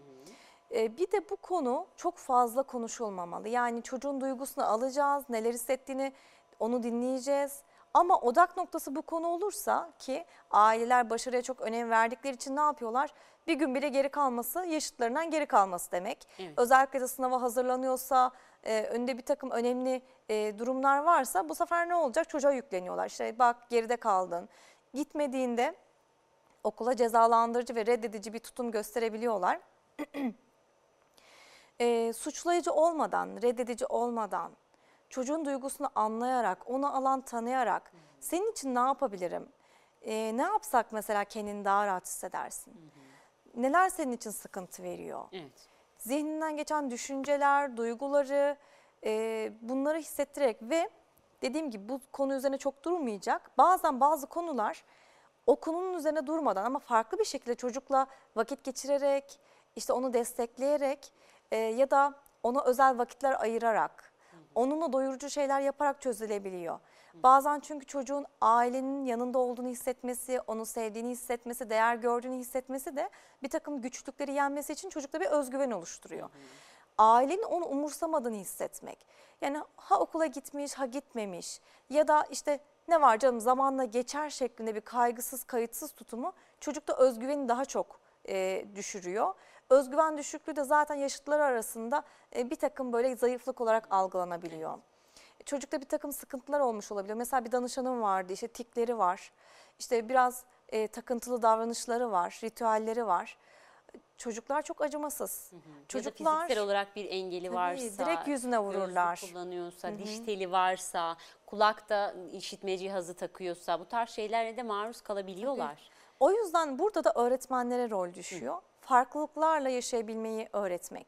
Ee, bir de bu konu çok fazla konuşulmamalı. Yani çocuğun duygusunu alacağız, neler hissettiğini onu dinleyeceğiz. Ama odak noktası bu konu olursa ki aileler başarıya çok önem verdikleri için ne yapıyorlar? Bir gün bile geri kalması, yaşıtlarından geri kalması demek. Evet. Özellikle de sınava hazırlanıyorsa, e, önünde bir takım önemli e, durumlar varsa bu sefer ne olacak? Çocuğa yükleniyorlar. İşte bak geride kaldın. Gitmediğinde okula cezalandırıcı ve reddedici bir tutum gösterebiliyorlar. e, suçlayıcı olmadan, reddedici olmadan, çocuğun duygusunu anlayarak, onu alan tanıyarak senin için ne yapabilirim? E, ne yapsak mesela kendini daha rahat hissedersin? Neler senin için sıkıntı veriyor? Evet. zihninden geçen düşünceler, duyguları e, bunları hissettirerek ve dediğim gibi bu konu üzerine çok durmayacak. Bazen bazı konular o konunun üzerine durmadan ama farklı bir şekilde çocukla vakit geçirerek, işte onu destekleyerek e, ya da ona özel vakitler ayırarak, onunla doyurucu şeyler yaparak çözülebiliyor. Bazen çünkü çocuğun ailenin yanında olduğunu hissetmesi, onu sevdiğini hissetmesi, değer gördüğünü hissetmesi de bir takım güçlükleri yenmesi için çocukta bir özgüven oluşturuyor. Ailenin onu umursamadığını hissetmek. Yani ha okula gitmiş, ha gitmemiş ya da işte ne var canım zamanla geçer şeklinde bir kaygısız, kayıtsız tutumu çocukta özgüveni daha çok e, düşürüyor. Özgüven düşüklüğü de zaten yaşıtlar arasında e, bir takım böyle zayıflık olarak algılanabiliyor. Çocukta bir takım sıkıntılar olmuş olabiliyor. Mesela bir danışanım vardı, işte tikleri var, işte biraz e, takıntılı davranışları var, ritüelleri var. Çocuklar çok acımasız. Ya da Çocuklar fiziksel olarak bir engeli Tabii, varsa, direkt yüzüne vururlar. kullanıyorsa, diş teli varsa, kulakta işitme cihazı takıyorsa bu tarz şeylere de maruz kalabiliyorlar. O yüzden burada da öğretmenlere rol düşüyor. Farklılıklarla yaşayabilmeyi öğretmek.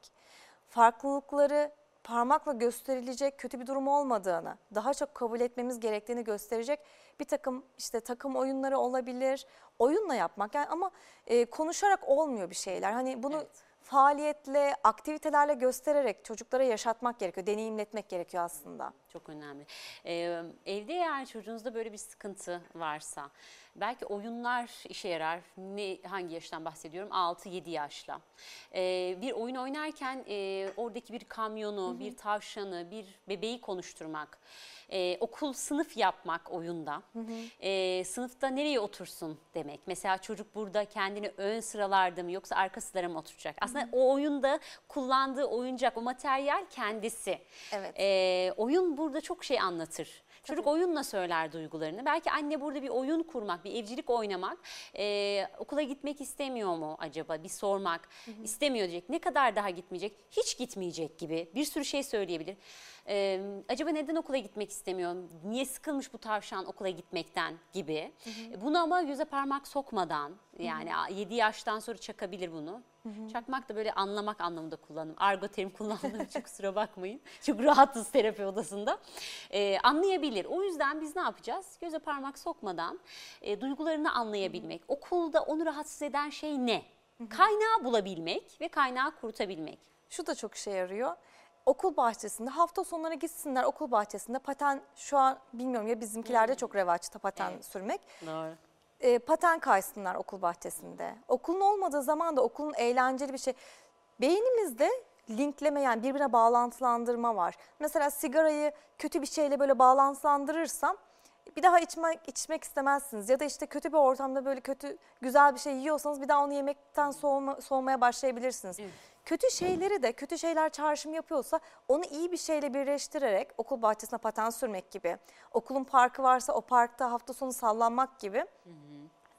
Farklılıkları parmakla gösterilecek kötü bir durum olmadığını, daha çok kabul etmemiz gerektiğini gösterecek bir takım işte takım oyunları olabilir. Oyunla yapmak yani ama e, konuşarak olmuyor bir şeyler. Hani bunu Evet. Faaliyetle, aktivitelerle göstererek çocuklara yaşatmak gerekiyor, deneyimletmek gerekiyor aslında. Çok önemli. Ee, evde eğer çocuğunuzda böyle bir sıkıntı varsa belki oyunlar işe yarar. Ne hangi yaştan bahsediyorum? 6-7 yaşla. Ee, bir oyun oynarken e, oradaki bir kamyonu, bir tavşanı, bir bebeği konuşturmak, e, okul sınıf yapmak oyunda. E, sınıfta nereye otursun demek. Mesela çocuk burada kendini ön sıralarda mı yoksa arka sıralara mı oturacak? Aslında o oyunda kullandığı oyuncak, o materyal kendisi. Evet. Ee, oyun burada çok şey anlatır. Çocuk oyunla söyler duygularını. Belki anne burada bir oyun kurmak, bir evcilik oynamak, e, okula gitmek istemiyor mu acaba? Bir sormak, istemiyor diyecek. Ne kadar daha gitmeyecek? Hiç gitmeyecek gibi bir sürü şey söyleyebilir. E, acaba neden okula gitmek istemiyor? Niye sıkılmış bu tavşan okula gitmekten gibi. E, Bunu ama göze parmak sokmadan yani 7 yaştan sonra çakabilir bunu. Çakmak da böyle anlamak anlamında kullanım. Argo terim kullandığım için kusura bakmayın. Çok rahatız terapi odasında. Ee, anlayabilir. O yüzden biz ne yapacağız? Göze parmak sokmadan e, duygularını anlayabilmek. Okulda onu rahatsız eden şey ne? Kaynağı bulabilmek ve kaynağı kurtabilmek. Şu da çok işe yarıyor. Okul bahçesinde hafta sonları gitsinler okul bahçesinde paten şu an bilmiyorum ya bizimkilerde çok revaçta paten Evet. sürmek. Doğru. E, paten kaysınlar okul bahçesinde. Okulun olmadığı zaman da okulun eğlenceli bir şey. Beynimizde linkleme yani birbirine bağlantılandırma var. Mesela sigarayı kötü bir şeyle böyle bağlantılandırırsam bir daha içmek, içmek istemezsiniz. Ya da işte kötü bir ortamda böyle kötü güzel bir şey yiyorsanız bir daha onu yemekten soğuma, soğumaya başlayabilirsiniz. Kötü şeyleri de kötü şeyler çağrışım yapıyorsa onu iyi bir şeyle birleştirerek okul bahçesine paten sürmek gibi, okulun parkı varsa o parkta hafta sonu sallanmak gibi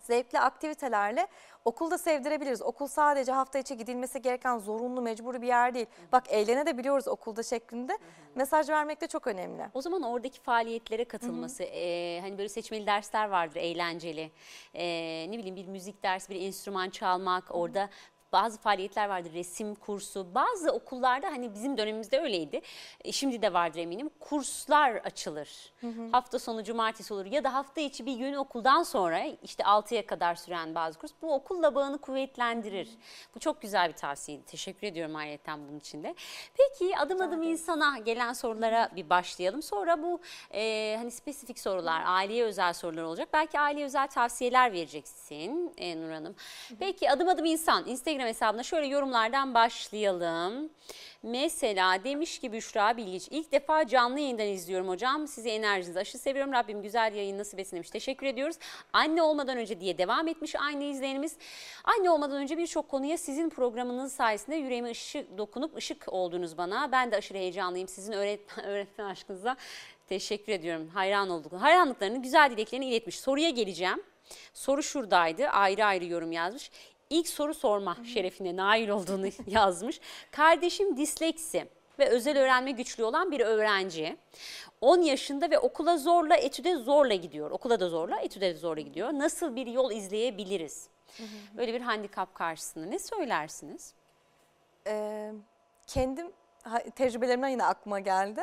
zevkli aktivitelerle okulda sevdirebiliriz. Okul sadece hafta içi gidilmesi gereken zorunlu mecburi bir yer değil. Bak eğlene de biliyoruz okulda şeklinde. Mesaj vermek de çok önemli. O zaman oradaki faaliyetlere katılması, e, hani böyle seçmeli dersler vardır eğlenceli. E, ne bileyim bir müzik dersi, bir enstrüman çalmak, orada bazı faaliyetler vardır, resim kursu. Bazı okullarda hani bizim dönemimizde öyleydi. E, şimdi de vardır eminim. Kurslar açılır. Hafta sonu cumartesi olur ya da hafta içi bir gün okuldan sonra işte 6'ya kadar süren bazı kurs. Bu okulla bağını kuvvetlendirir. Bu çok güzel bir tavsiyeydi. Teşekkür ediyorum ayrıca bunun için de. Peki adım adım insana gelen sorulara bir başlayalım. Sonra bu e, hani spesifik sorular, aileye özel sorular olacak. Belki aileye özel tavsiyeler vereceksin e, Nur Hanım. Peki adım adım insan Instagram hesabına şöyle yorumlardan başlayalım. Mesela demiş ki Büşra Bilgiç ilk defa canlı yayından izliyorum hocam. Sizi enerjinizi aşırı seviyorum. Rabbim güzel yayın nasip etsin demiş. Teşekkür ediyoruz. Anne olmadan önce diye devam etmiş aynı izleyenimiz. Anne olmadan önce birçok konuya sizin programınız sayesinde yüreğime ışık dokunup ışık oldunuz bana. Ben de aşırı heyecanlıyım sizin öğretmen, öğretmen aşkınıza. Teşekkür ediyorum. Hayran olduk. Hayranlıklarını, güzel dileklerini iletmiş. Soruya geleceğim. Soru şuradaydı. Ayrı ayrı yorum yazmış. İlk soru sorma şerefine nail olduğunu yazmış. Kardeşim disleksi ve özel öğrenme güçlüğü olan bir öğrenci. 10 yaşında ve okula zorla, etüde zorla gidiyor. Okula da zorla, etüde de zorla gidiyor. Nasıl bir yol izleyebiliriz? Böyle bir handikap karşısında ne söylersiniz? Ee, kendim tecrübelerimden yine aklıma geldi.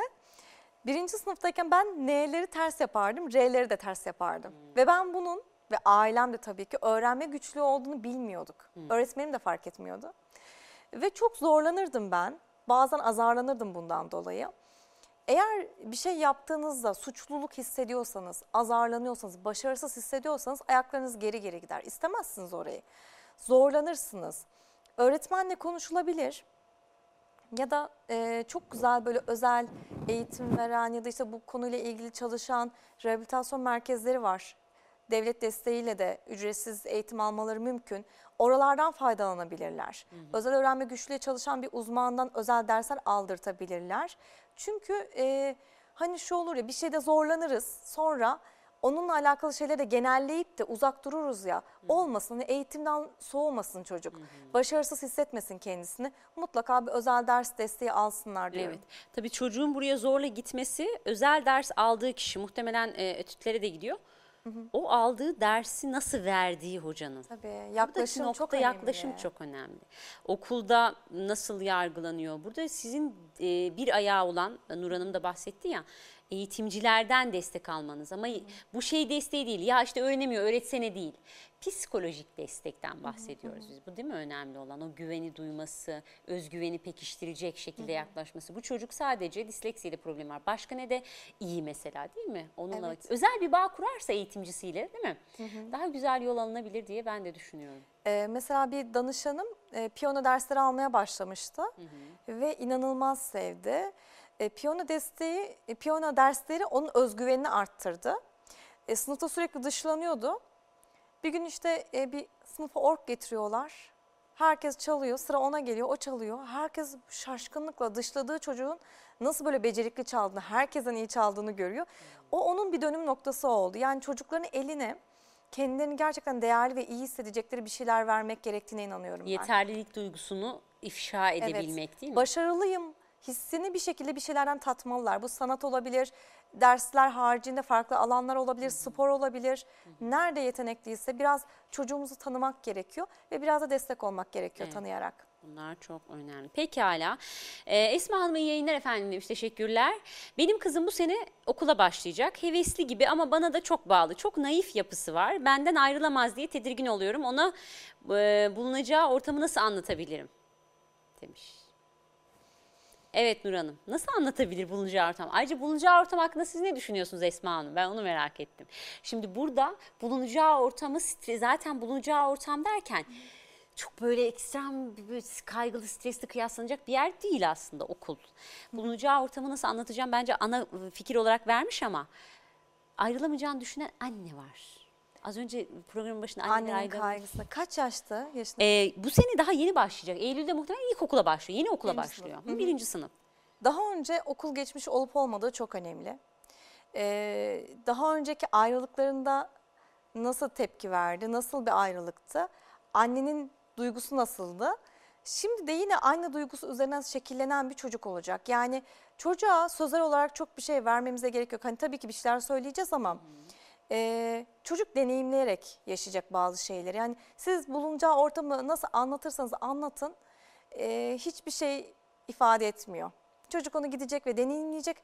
Birinci sınıftayken ben N'leri ters yapardım, R'leri de ters yapardım. Ve ben bunun ve ailem de tabii ki öğrenme güçlüğü olduğunu bilmiyorduk. Öğretmenim de fark etmiyordu. Ve çok zorlanırdım ben. Bazen azarlanırdım bundan dolayı. Eğer bir şey yaptığınızda suçluluk hissediyorsanız, azarlanıyorsanız, başarısız hissediyorsanız ayaklarınız geri geri gider. İstemezsiniz orayı. Zorlanırsınız. Öğretmenle konuşulabilir. Ya da e, çok güzel böyle özel eğitim veren ya da işte bu konuyla ilgili çalışan rehabilitasyon merkezleri var. Devlet desteğiyle de ücretsiz eğitim almaları mümkün. Oralardan faydalanabilirler. Özel öğrenme güçlüğü çalışan bir uzmandan özel dersler aldırtabilirler. Çünkü e, hani şu olur ya bir şeyde zorlanırız sonra onunla alakalı şeyleri de genelleyip de uzak dururuz ya olmasın hani eğitimden soğumasın çocuk. Başarısız hissetmesin kendisini. Mutlaka bir özel ders desteği alsınlar diyorum. Evet. Tabii çocuğun buraya zorla gitmesi özel ders aldığı kişi muhtemelen e, etütlere de gidiyor. O aldığı dersi nasıl verdiği hocanın. Tabii yaklaşım nokta çok önemli. yaklaşım çok önemli. Okulda nasıl yargılanıyor? Burada sizin e, bir ayağı olan Nur Hanım da bahsetti ya eğitimcilerden destek almanız ama bu şey desteği değil ya işte öğrenemiyor öğretsene değil. Psikolojik destekten bahsediyoruz biz. Bu değil mi önemli olan? O güveni duyması, özgüveni pekiştirecek şekilde yaklaşması. Bu çocuk sadece disleksiyle problem var. Başka ne de iyi mesela değil mi? Onunla Evet. özel bir bağ kurarsa eğitimcisiyle değil mi? Daha güzel yol alınabilir diye ben de düşünüyorum. Ee, mesela bir danışanım e, piyano dersleri almaya başlamıştı ve inanılmaz sevdi. E, piyano desteği, e, piyano dersleri onun özgüvenini arttırdı. E, sınıfta sürekli dışlanıyordu. Bir gün işte e, bir sınıfa org getiriyorlar. Herkes çalıyor, sıra ona geliyor, o çalıyor. Herkes şaşkınlıkla dışladığı çocuğun nasıl böyle becerikli çaldığını, herkesten iyi çaldığını görüyor. O onun bir dönüm noktası oldu. Yani çocukların eline kendilerini gerçekten değerli ve iyi hissedecekleri bir şeyler vermek gerektiğine inanıyorum ben. Yeterlilik duygusunu ifşa edebilmek değil mi? Başarılıyım hissini bir şekilde bir şeylerden tatmalılar. Bu sanat olabilir, dersler haricinde farklı alanlar olabilir, spor olabilir. Nerede yetenekliyse biraz çocuğumuzu tanımak gerekiyor ve biraz da destek olmak gerekiyor Evet. tanıyarak. Bunlar çok önemli. Pekala. Ee, Esma Hanım'ın yayınlar efendim demiş. Teşekkürler. Benim kızım bu sene okula başlayacak. Hevesli gibi ama bana da çok bağlı. Çok naif yapısı var. Benden ayrılamaz diye tedirgin oluyorum. Ona e, bulunacağı ortamı nasıl anlatabilirim? Demiş. Evet Nur Hanım. Nasıl anlatabilir bulunacağı ortam? Ayrıca bulunacağı ortam hakkında siz ne düşünüyorsunuz Esma Hanım? Ben onu merak ettim. Şimdi burada bulunacağı ortamı zaten bulunacağı ortam derken çok böyle ekstrem kaygılı stresli kıyaslanacak bir yer değil aslında okul. Bulunacağı ortamı nasıl anlatacağım bence ana fikir olarak vermiş ama ayrılamayacağını düşünen anne var. Az önce programın başında Annenin ayrılamıyor. kaygısına. Kaç yaşta? Yaşında? Ee, bu sene daha yeni başlayacak. Eylül'de muhtemelen ilkokula başlıyor. Yeni okula Birinci başlıyor. sınıf. Hı, Birinci sınıf. Daha önce okul geçmiş olup olmadığı çok önemli. Ee, daha önceki ayrılıklarında nasıl tepki verdi, nasıl bir ayrılıktı, annenin duygusu nasıldı? Şimdi de yine aynı duygusu üzerinden şekillenen bir çocuk olacak. Yani çocuğa sözel olarak çok bir şey vermemize gerek yok. Hani tabii ki bir şeyler söyleyeceğiz ama e, çocuk deneyimleyerek yaşayacak bazı şeyleri. Yani siz bulunacağı ortamı nasıl anlatırsanız anlatın e, hiçbir şey ifade etmiyor. Çocuk onu gidecek ve deneyimleyecek.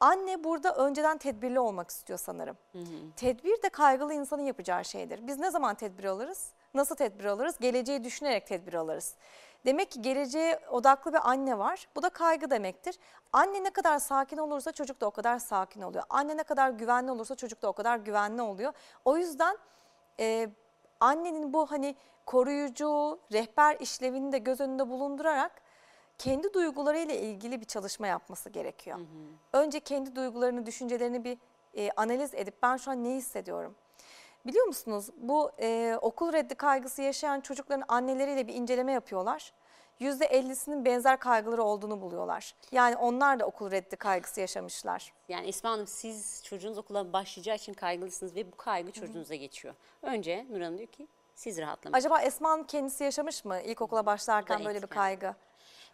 Anne burada önceden tedbirli olmak istiyor sanırım. Tedbir de kaygılı insanın yapacağı şeydir. Biz ne zaman tedbir alırız? Nasıl tedbir alırız? Geleceği düşünerek tedbir alırız. Demek ki geleceğe odaklı bir anne var. Bu da kaygı demektir. Anne ne kadar sakin olursa çocuk da o kadar sakin oluyor. Anne ne kadar güvenli olursa çocuk da o kadar güvenli oluyor. O yüzden e, annenin bu hani koruyucu, rehber işlevini de göz önünde bulundurarak kendi duygularıyla ilgili bir çalışma yapması gerekiyor. Önce kendi duygularını, düşüncelerini bir e, analiz edip ben şu an ne hissediyorum? Biliyor musunuz bu e, okul reddi kaygısı yaşayan çocukların anneleriyle bir inceleme yapıyorlar. %50'sinin benzer kaygıları olduğunu buluyorlar. Yani onlar da okul reddi kaygısı yaşamışlar. Yani Esma Hanım siz çocuğunuz okula başlayacağı için kaygılısınız ve bu kaygı çocuğunuza geçiyor. Önce Nur Hanım diyor ki siz rahatlamayın. Acaba Esma'nın kendisi yaşamış mı ilkokula başlarken böyle bir kaygı?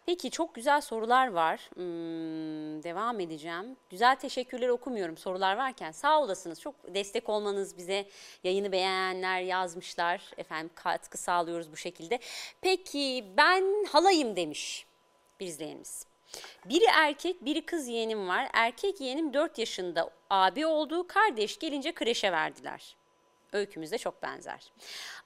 Peki çok güzel sorular var. Hmm, devam edeceğim. Güzel teşekkürler okumuyorum sorular varken. Sağ olasınız. Çok destek olmanız bize yayını beğenenler yazmışlar. Efendim katkı sağlıyoruz bu şekilde. Peki ben halayım demiş bir izleyenimiz. Biri erkek, biri kız yeğenim var. Erkek yeğenim 4 yaşında abi olduğu kardeş gelince kreşe verdiler. Öykümüz de çok benzer.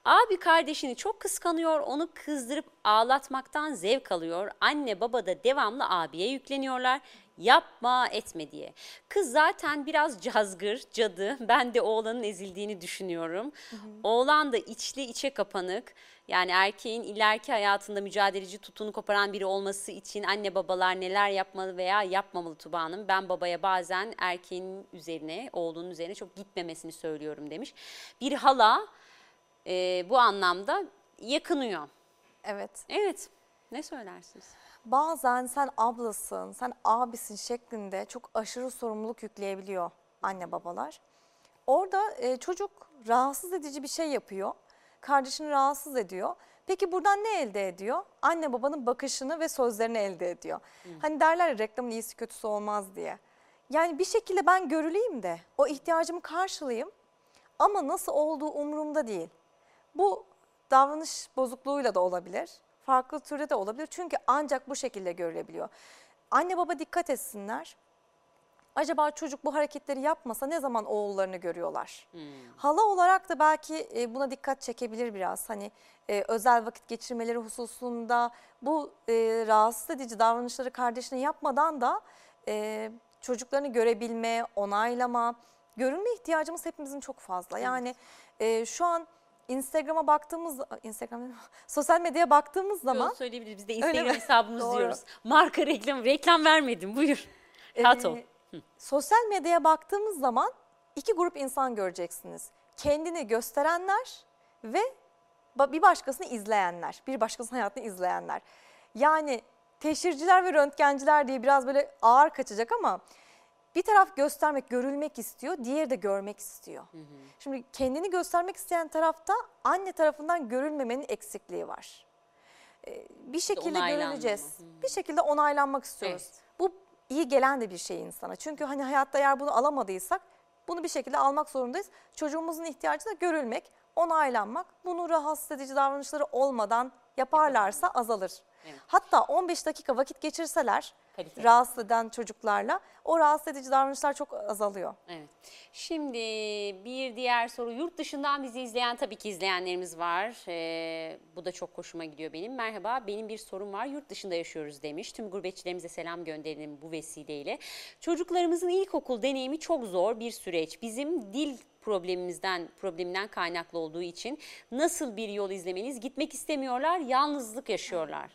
Abi kardeşini çok kıskanıyor, onu kızdırıp ağlatmaktan zevk alıyor. Anne baba da devamlı abiye yükleniyorlar. Yapma etme diye. Kız zaten biraz cazgır, cadı. Ben de oğlanın ezildiğini düşünüyorum. Oğlan da içli içe kapanık. Yani erkeğin ileriki hayatında mücadeleci tutunu koparan biri olması için anne babalar neler yapmalı veya yapmamalı Tuba Hanım. Ben babaya bazen erkeğin üzerine, oğlunun üzerine çok gitmemesini söylüyorum demiş. Bir hala e, bu anlamda yakınıyor. Evet. Evet, ne söylersiniz? Bazen sen ablasın, sen abisin şeklinde çok aşırı sorumluluk yükleyebiliyor anne babalar. Orada e, çocuk rahatsız edici bir şey yapıyor. Kardeşini rahatsız ediyor. Peki buradan ne elde ediyor? Anne babanın bakışını ve sözlerini elde ediyor. Hani derler ya reklamın iyisi kötüsü olmaz diye. Yani bir şekilde ben görüleyim de o ihtiyacımı karşılayayım ama nasıl olduğu umurumda değil. Bu davranış bozukluğuyla da olabilir. Farklı türde de olabilir. Çünkü ancak bu şekilde görülebiliyor. Anne baba dikkat etsinler. Acaba çocuk bu hareketleri yapmasa ne zaman oğullarını görüyorlar? Hala olarak da belki e, buna dikkat çekebilir biraz. Hani e, özel vakit geçirmeleri hususunda bu e, rahatsız edici davranışları kardeşine yapmadan da e, çocuklarını görebilme, onaylama, görünme ihtiyacımız hepimizin çok fazla. Yani e, şu an Instagram'a baktığımız, Instagram sosyal medyaya baktığımız zaman Yok, söyleyebiliriz. Biz de Instagram hesabımız Doğru. diyoruz. Marka reklam, reklam vermedim. Buyur. Rahat ol. Ee, sosyal medyaya baktığımız zaman iki grup insan göreceksiniz. Kendini gösterenler ve bir başkasını izleyenler, bir başkasının hayatını izleyenler. Yani teşhirciler ve röntgenciler diye biraz böyle ağır kaçacak ama bir taraf göstermek, görülmek istiyor, diğeri de görmek istiyor. Şimdi kendini göstermek isteyen tarafta anne tarafından görülmemenin eksikliği var. Ee, Bir şekilde görüleceğiz. Bir şekilde onaylanmak istiyoruz. Evet. Bu iyi gelen de bir şey insana. Çünkü hani hayatta eğer bunu alamadıysak bunu bir şekilde almak zorundayız. Çocuğumuzun ihtiyacı da görülmek, onaylanmak. Bunu rahatsız edici davranışları olmadan yaparlarsa azalır. Evet. Hatta 15 dakika vakit geçirseler Kaliteli. rahatsız eden çocuklarla o rahatsız edici davranışlar çok azalıyor. Evet. Şimdi bir diğer soru yurt dışından bizi izleyen tabii ki izleyenlerimiz var. Ee, bu da çok hoşuma gidiyor benim. Merhaba benim bir sorum var yurt dışında yaşıyoruz demiş. Tüm gurbetçilerimize selam gönderelim bu vesileyle. Çocuklarımızın ilkokul deneyimi çok zor bir süreç. Bizim dil problemimizden probleminden kaynaklı olduğu için nasıl bir yol izlemeliyiz? Gitmek istemiyorlar, yalnızlık yaşıyorlar.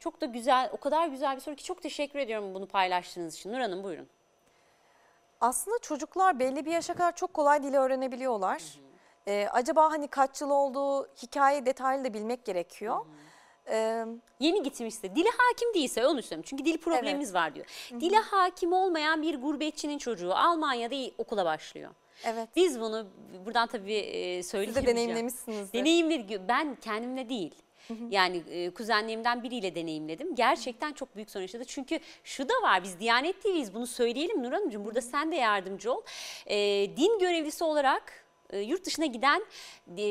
Çok da güzel, o kadar güzel bir soru ki çok teşekkür ediyorum bunu paylaştığınız için. Nur Hanım buyurun. Aslında çocuklar belli bir yaşa kadar çok kolay dili öğrenebiliyorlar. Ee, acaba hani kaç yıl olduğu hikaye detaylı da bilmek gerekiyor. Ee, Yeni gitmişse, dili hakim değilse onu söyleyeyim. Çünkü dil problemimiz var diyor. Dile hakim olmayan bir gurbetçinin çocuğu Almanya'da okula başlıyor. Evet. Biz bunu buradan tabii e, Siz de söyleyemeyeceğim. deneyimlemişsinizdir. Deneyimleri ben kendimle değil. Yani e, kuzenlerimden biriyle deneyimledim. Gerçekten çok büyük sorun yaşadı. Çünkü şu da var biz Diyanet TV'yiz bunu söyleyelim Nur Hanımcığım. Burada sen de yardımcı ol. E, din görevlisi olarak e, yurt dışına giden e,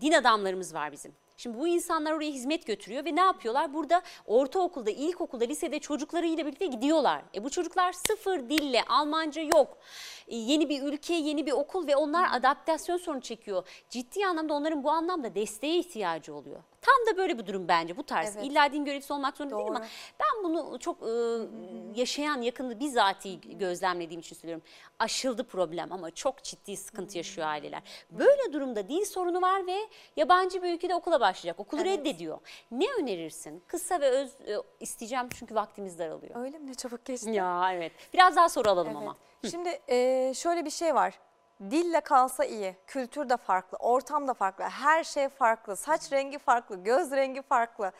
din adamlarımız var bizim. Şimdi bu insanlar oraya hizmet götürüyor ve ne yapıyorlar? Burada ortaokulda, ilkokulda, lisede çocuklarıyla birlikte gidiyorlar. E bu çocuklar sıfır dille, Almanca yok. E, yeni bir ülke, yeni bir okul ve onlar adaptasyon sorunu çekiyor. Ciddi anlamda onların bu anlamda desteğe ihtiyacı oluyor. Tam da böyle bir durum bence bu tarz. Evet. İlla din görevlisi olmak zorunda değil ama Doğru. ben bunu çok e, yaşayan yakında bizatihi gözlemlediğim için söylüyorum. Aşıldı problem ama çok ciddi sıkıntı yaşıyor aileler. Böyle durumda dil sorunu var ve yabancı bir ülkede okula başlayacak. Okulu Evet. reddediyor. Ne önerirsin? Kısa ve öz e, isteyeceğim çünkü vaktimiz daralıyor. Öyle mi ne çabuk geçti. Ya evet. Biraz daha soru alalım Evet. ama. Şimdi e, şöyle bir şey var. Dille kalsa iyi, kültür de farklı, ortam da farklı, her şey farklı, saç rengi farklı, göz rengi farklı.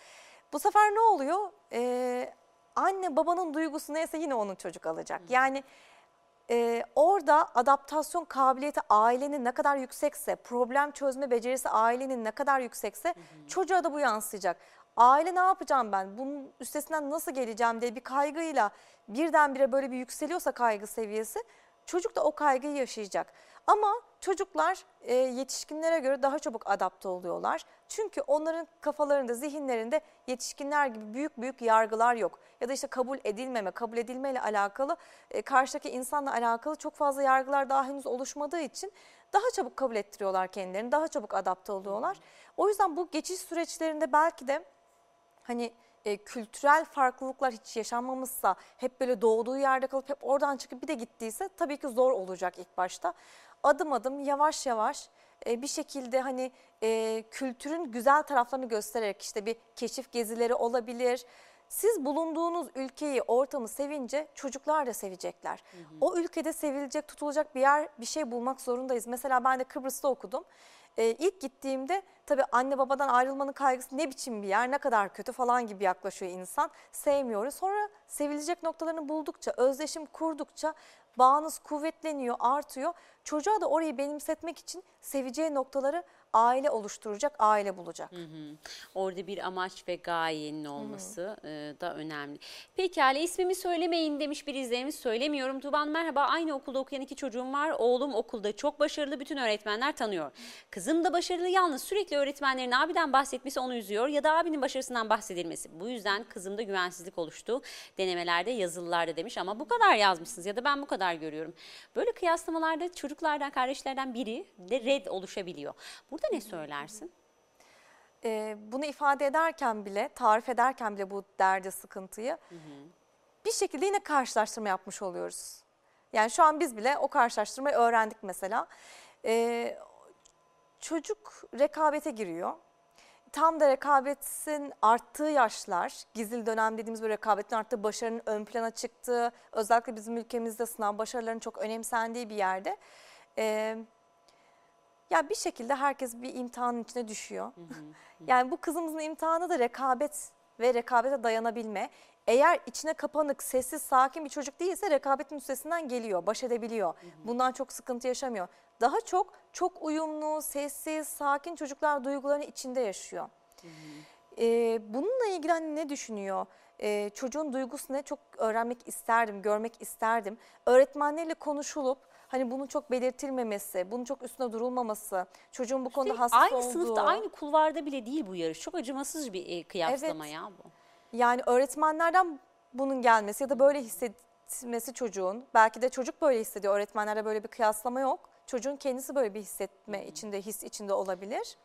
Bu sefer ne oluyor? E, anne babanın duygusu neyse yine onun çocuk alacak. Yani e, orada adaptasyon kabiliyeti ailenin ne kadar yüksekse, problem çözme becerisi ailenin ne kadar yüksekse çocuğa da bu yansıyacak. Aile ne yapacağım ben, bunun üstesinden nasıl geleceğim diye bir kaygıyla birdenbire böyle bir yükseliyorsa kaygı seviyesi çocuk da o kaygıyı yaşayacak. Ama çocuklar e, yetişkinlere göre daha çabuk adapte oluyorlar. Çünkü onların kafalarında, zihinlerinde yetişkinler gibi büyük büyük yargılar yok. Ya da işte kabul edilmeme, kabul edilmeyle alakalı, e, karşıdaki insanla alakalı çok fazla yargılar daha henüz oluşmadığı için daha çabuk kabul ettiriyorlar kendilerini, daha çabuk adapte oluyorlar. O yüzden bu geçiş süreçlerinde belki de hani e, kültürel farklılıklar hiç yaşanmamışsa, hep böyle doğduğu yerde kalıp hep oradan çıkıp bir de gittiyse tabii ki zor olacak ilk başta. Adım adım yavaş yavaş e, bir şekilde hani e, kültürün güzel taraflarını göstererek işte bir keşif gezileri olabilir. Siz bulunduğunuz ülkeyi, ortamı sevince çocuklar da sevecekler. O ülkede sevilecek, tutulacak bir yer, bir şey bulmak zorundayız. Mesela ben de Kıbrıs'ta okudum. Ee, ilk gittiğimde tabii anne babadan ayrılmanın kaygısı ne biçim bir yer, ne kadar kötü falan gibi yaklaşıyor insan. Sevmiyoruz. Sonra sevilecek noktalarını buldukça, özdeşim kurdukça bağınız kuvvetleniyor, artıyor. Çocuğa da orayı benimsetmek için seveceği noktaları aile oluşturacak, aile bulacak. Orada bir amaç ve gayenin olması e, da önemli. Pekala ismimi söylemeyin demiş bir izleyicimiz. Söylemiyorum. Tuban merhaba aynı okulda okuyan iki çocuğum var. Oğlum okulda çok başarılı bütün öğretmenler tanıyor. Kızım da başarılı yalnız sürekli öğretmenlerin abiden bahsetmesi onu üzüyor ya da abinin başarısından bahsedilmesi. Bu yüzden kızımda güvensizlik oluştu. Denemelerde yazılılarda demiş ama bu kadar yazmışsınız ya da ben bu kadar görüyorum. Böyle kıyaslamalarda çocuklardan kardeşlerden biri de red oluşabiliyor. Burada ne söylersin? Ee, bunu ifade ederken bile, tarif ederken bile bu derdi, sıkıntıyı bir şekilde yine karşılaştırma yapmış oluyoruz. Yani şu an biz bile o karşılaştırmayı öğrendik mesela. Ee, çocuk rekabete giriyor. Tam da rekabetin arttığı yaşlar, gizli dönem dediğimiz bu rekabetin arttığı, başarının ön plana çıktığı, özellikle bizim ülkemizde sınav başarılarının çok önemsendiği bir yerde. Ee, Ya bir şekilde herkes bir imtihanın içine düşüyor. yani bu kızımızın imtihanı da rekabet ve rekabete dayanabilme. Eğer içine kapanık, sessiz, sakin bir çocuk değilse rekabetin üstesinden geliyor, baş edebiliyor. Bundan çok sıkıntı yaşamıyor. Daha çok çok uyumlu, sessiz, sakin çocuklar duygularını içinde yaşıyor. Ee, bununla ilgili ne düşünüyor? Ee, çocuğun duygusu ne? Çok öğrenmek isterdim, görmek isterdim. Öğretmenlerle konuşulup hani bunun çok belirtilmemesi, bunun çok üstüne durulmaması, çocuğun bu konuda hassas aynı olduğu. sınıfta, aynı kulvarda bile değil bu yarış. Çok acımasız bir e, kıyaslama Evet. ya bu. Yani öğretmenlerden bunun gelmesi ya da böyle hissetmesi çocuğun, belki de çocuk böyle hissediyor, öğretmenlerde böyle bir kıyaslama yok. Çocuğun kendisi böyle bir hissetme içinde, his içinde olabilir.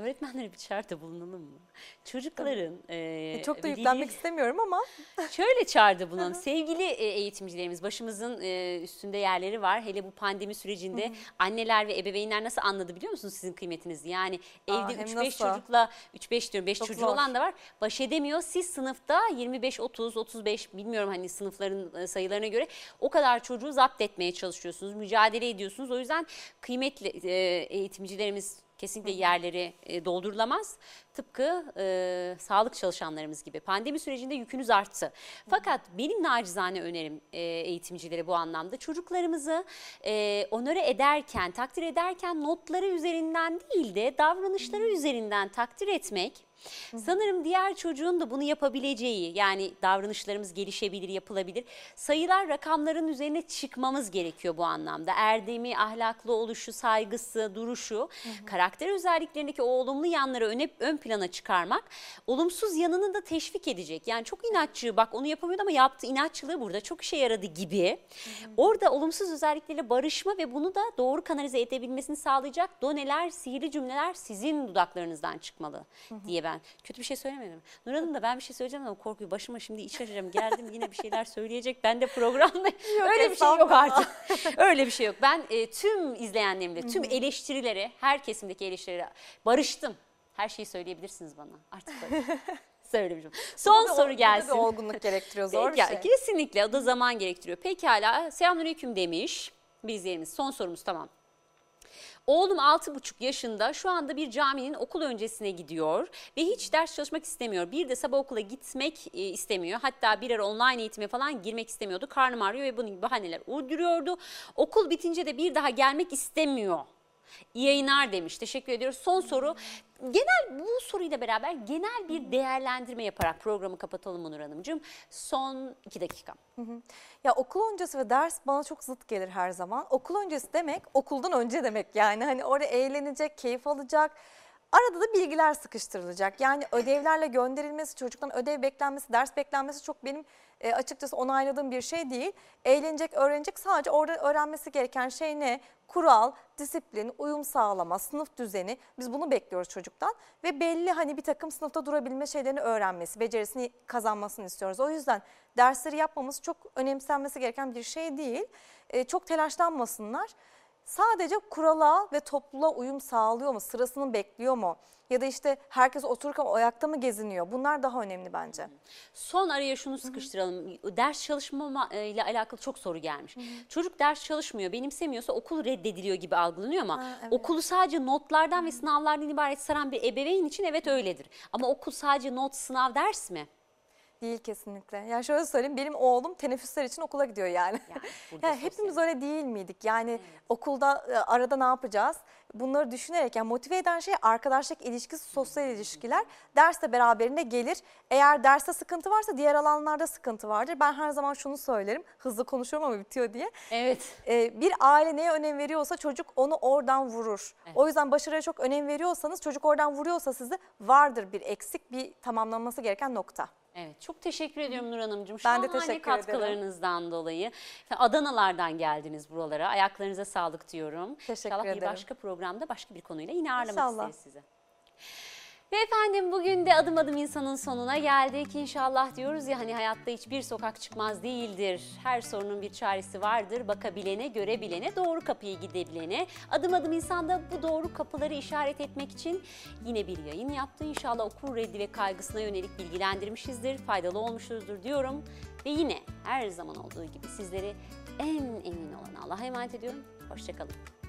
Öğretmenlere bir çağrıda bulunalım mı? Çocukların e, E, Çok da yüklenmek istemiyorum ama Şöyle çağrıda bulunalım. Sevgili e, eğitimcilerimiz başımızın e, üstünde yerleri var. Hele bu pandemi sürecinde anneler ve ebeveynler nasıl anladı biliyor musunuz sizin kıymetinizi? Yani Aa, evde hem 3-5 nasıl? çocukla 3-5 diyorum 5 Çok çocuğu zor. olan da var. Baş edemiyor. Siz sınıfta 25 30 35 bilmiyorum hani sınıfların e, sayılarına göre o kadar çocuğu zapt etmeye çalışıyorsunuz. Mücadele ediyorsunuz. O yüzden kıymetli e, eğitimcilerimiz kesinlikle yerleri e, doldurulamaz. Tıpkı e, sağlık çalışanlarımız gibi. Pandemi sürecinde yükünüz arttı. Fakat benim nacizane önerim e, eğitimcilere bu anlamda çocuklarımızı e, onore ederken, takdir ederken notları üzerinden değil de davranışları üzerinden takdir etmek Sanırım diğer çocuğun da bunu yapabileceği yani davranışlarımız gelişebilir, yapılabilir. Sayılar, rakamların üzerine çıkmamız gerekiyor bu anlamda. Erdemi, ahlaklı oluşu, saygısı, duruşu, karakter özelliklerindeki o olumlu yanları öne, ön plana çıkarmak, olumsuz yanını da teşvik edecek. Yani çok inatçı, bak onu yapamıyordu ama yaptı inatçılığı burada çok işe yaradı gibi. Orada olumsuz özellikleriyle barışma ve bunu da doğru kanalize edebilmesini sağlayacak doneler, sihirli cümleler sizin dudaklarınızdan çıkmalı diye ben kötü bir şey söylemedim. Nur Hanım da ben bir şey söyleyeceğim ama korkuyor. Başıma şimdi iç açacağım. Geldim yine bir şeyler söyleyecek. Ben de programda öyle bir şey yok artık. öyle bir şey yok. Ben e, tüm izleyenlerimle, tüm eleştirilere, her kesimdeki eleştirilere barıştım. Her şeyi söyleyebilirsiniz bana. Artık barış. Söylemişim. Son Bu da- soru bu da gelsin. bir olgunluk gerektiriyor, zor bir şey. Kesinlikle o da zaman gerektiriyor. Pekala selamünaleyküm demiş bir izleyenimiz. Son sorumuz tamam. Oğlum 6,5 yaşında şu anda bir caminin okul öncesine gidiyor ve hiç ders çalışmak istemiyor. Bir de sabah okula gitmek e, istemiyor. Hatta bir ara online eğitime falan girmek istemiyordu. Karnım ağrıyor ve bunun bahaneler uyduruyordu. Okul bitince de bir daha gelmek istemiyor. İyi demiş. Teşekkür ediyoruz. Son soru. Genel bu soruyla beraber genel bir değerlendirme yaparak programı kapatalım mı Nur Hanımcığım? Son iki dakika. Ya okul öncesi ve ders bana çok zıt gelir her zaman. Okul öncesi demek okuldan önce demek yani. Hani orada eğlenecek, keyif alacak. Arada da bilgiler sıkıştırılacak. Yani ödevlerle gönderilmesi, çocuktan ödev beklenmesi, ders beklenmesi çok benim e, açıkçası onayladığım bir şey değil. Eğlenecek, öğrenecek sadece orada öğrenmesi gereken şey ne? Kural, disiplin, uyum sağlama, sınıf düzeni. Biz bunu bekliyoruz çocuktan. Ve belli hani bir takım sınıfta durabilme şeylerini öğrenmesi, becerisini kazanmasını istiyoruz. O yüzden dersleri yapmamız çok önemsenmesi gereken bir şey değil. E, çok telaşlanmasınlar. Sadece kurala ve topluluğa uyum sağlıyor mu? Sırasını bekliyor mu? Ya da işte herkes otururken ayakta mı geziniyor? Bunlar daha önemli bence. Son araya şunu sıkıştıralım. Ders çalışma e, ile alakalı çok soru gelmiş. Çocuk ders çalışmıyor, benimsemiyorsa okul reddediliyor gibi algılanıyor ama Ha, evet. okulu sadece notlardan ve sınavlardan ibaret saran bir ebeveyn için evet öyledir. Ama okul sadece not, sınav, ders mi? Değil kesinlikle. Yani şöyle söyleyeyim benim oğlum teneffüsler için okula gidiyor yani. Yani burada Yani sosyal- hepimiz öyle değil miydik? Yani okulda e, arada ne yapacağız? Bunları düşünerek yani motive eden şey arkadaşlık ilişkisi, sosyal ilişkiler. Ders de beraberinde gelir. Eğer derste sıkıntı varsa diğer alanlarda sıkıntı vardır. Ben her zaman şunu söylerim. Hızlı konuşuyorum ama bitiyor diye. Evet. Ee, bir aile neye önem veriyorsa çocuk onu oradan vurur. O yüzden başarıya çok önem veriyorsanız çocuk oradan vuruyorsa sizi vardır bir eksik, bir tamamlanması gereken nokta. Evet çok teşekkür ediyorum Nur Hanımcığım. Ben de Şahane teşekkür ederim. katkılarınızdan dolayı. Adanalardan geldiniz buralara. Ayaklarınıza sağlık diyorum. Teşekkür İnşallah bir ederim. başka programda başka bir konuyla yine ağırlamak İnşallah. isteriz sizi. Ve efendim bugün de adım adım insanın sonuna geldik. İnşallah diyoruz ya hani hayatta hiçbir sokak çıkmaz değildir. Her sorunun bir çaresi vardır. Bakabilene, görebilene, doğru kapıya gidebilene. Adım adım insanda bu doğru kapıları işaret etmek için yine bir yayın yaptı. İnşallah okul reddi ve kaygısına yönelik bilgilendirmişizdir. Faydalı olmuşuzdur diyorum. Ve yine her zaman olduğu gibi sizleri en emin olan Allah'a emanet ediyorum. Hoşçakalın.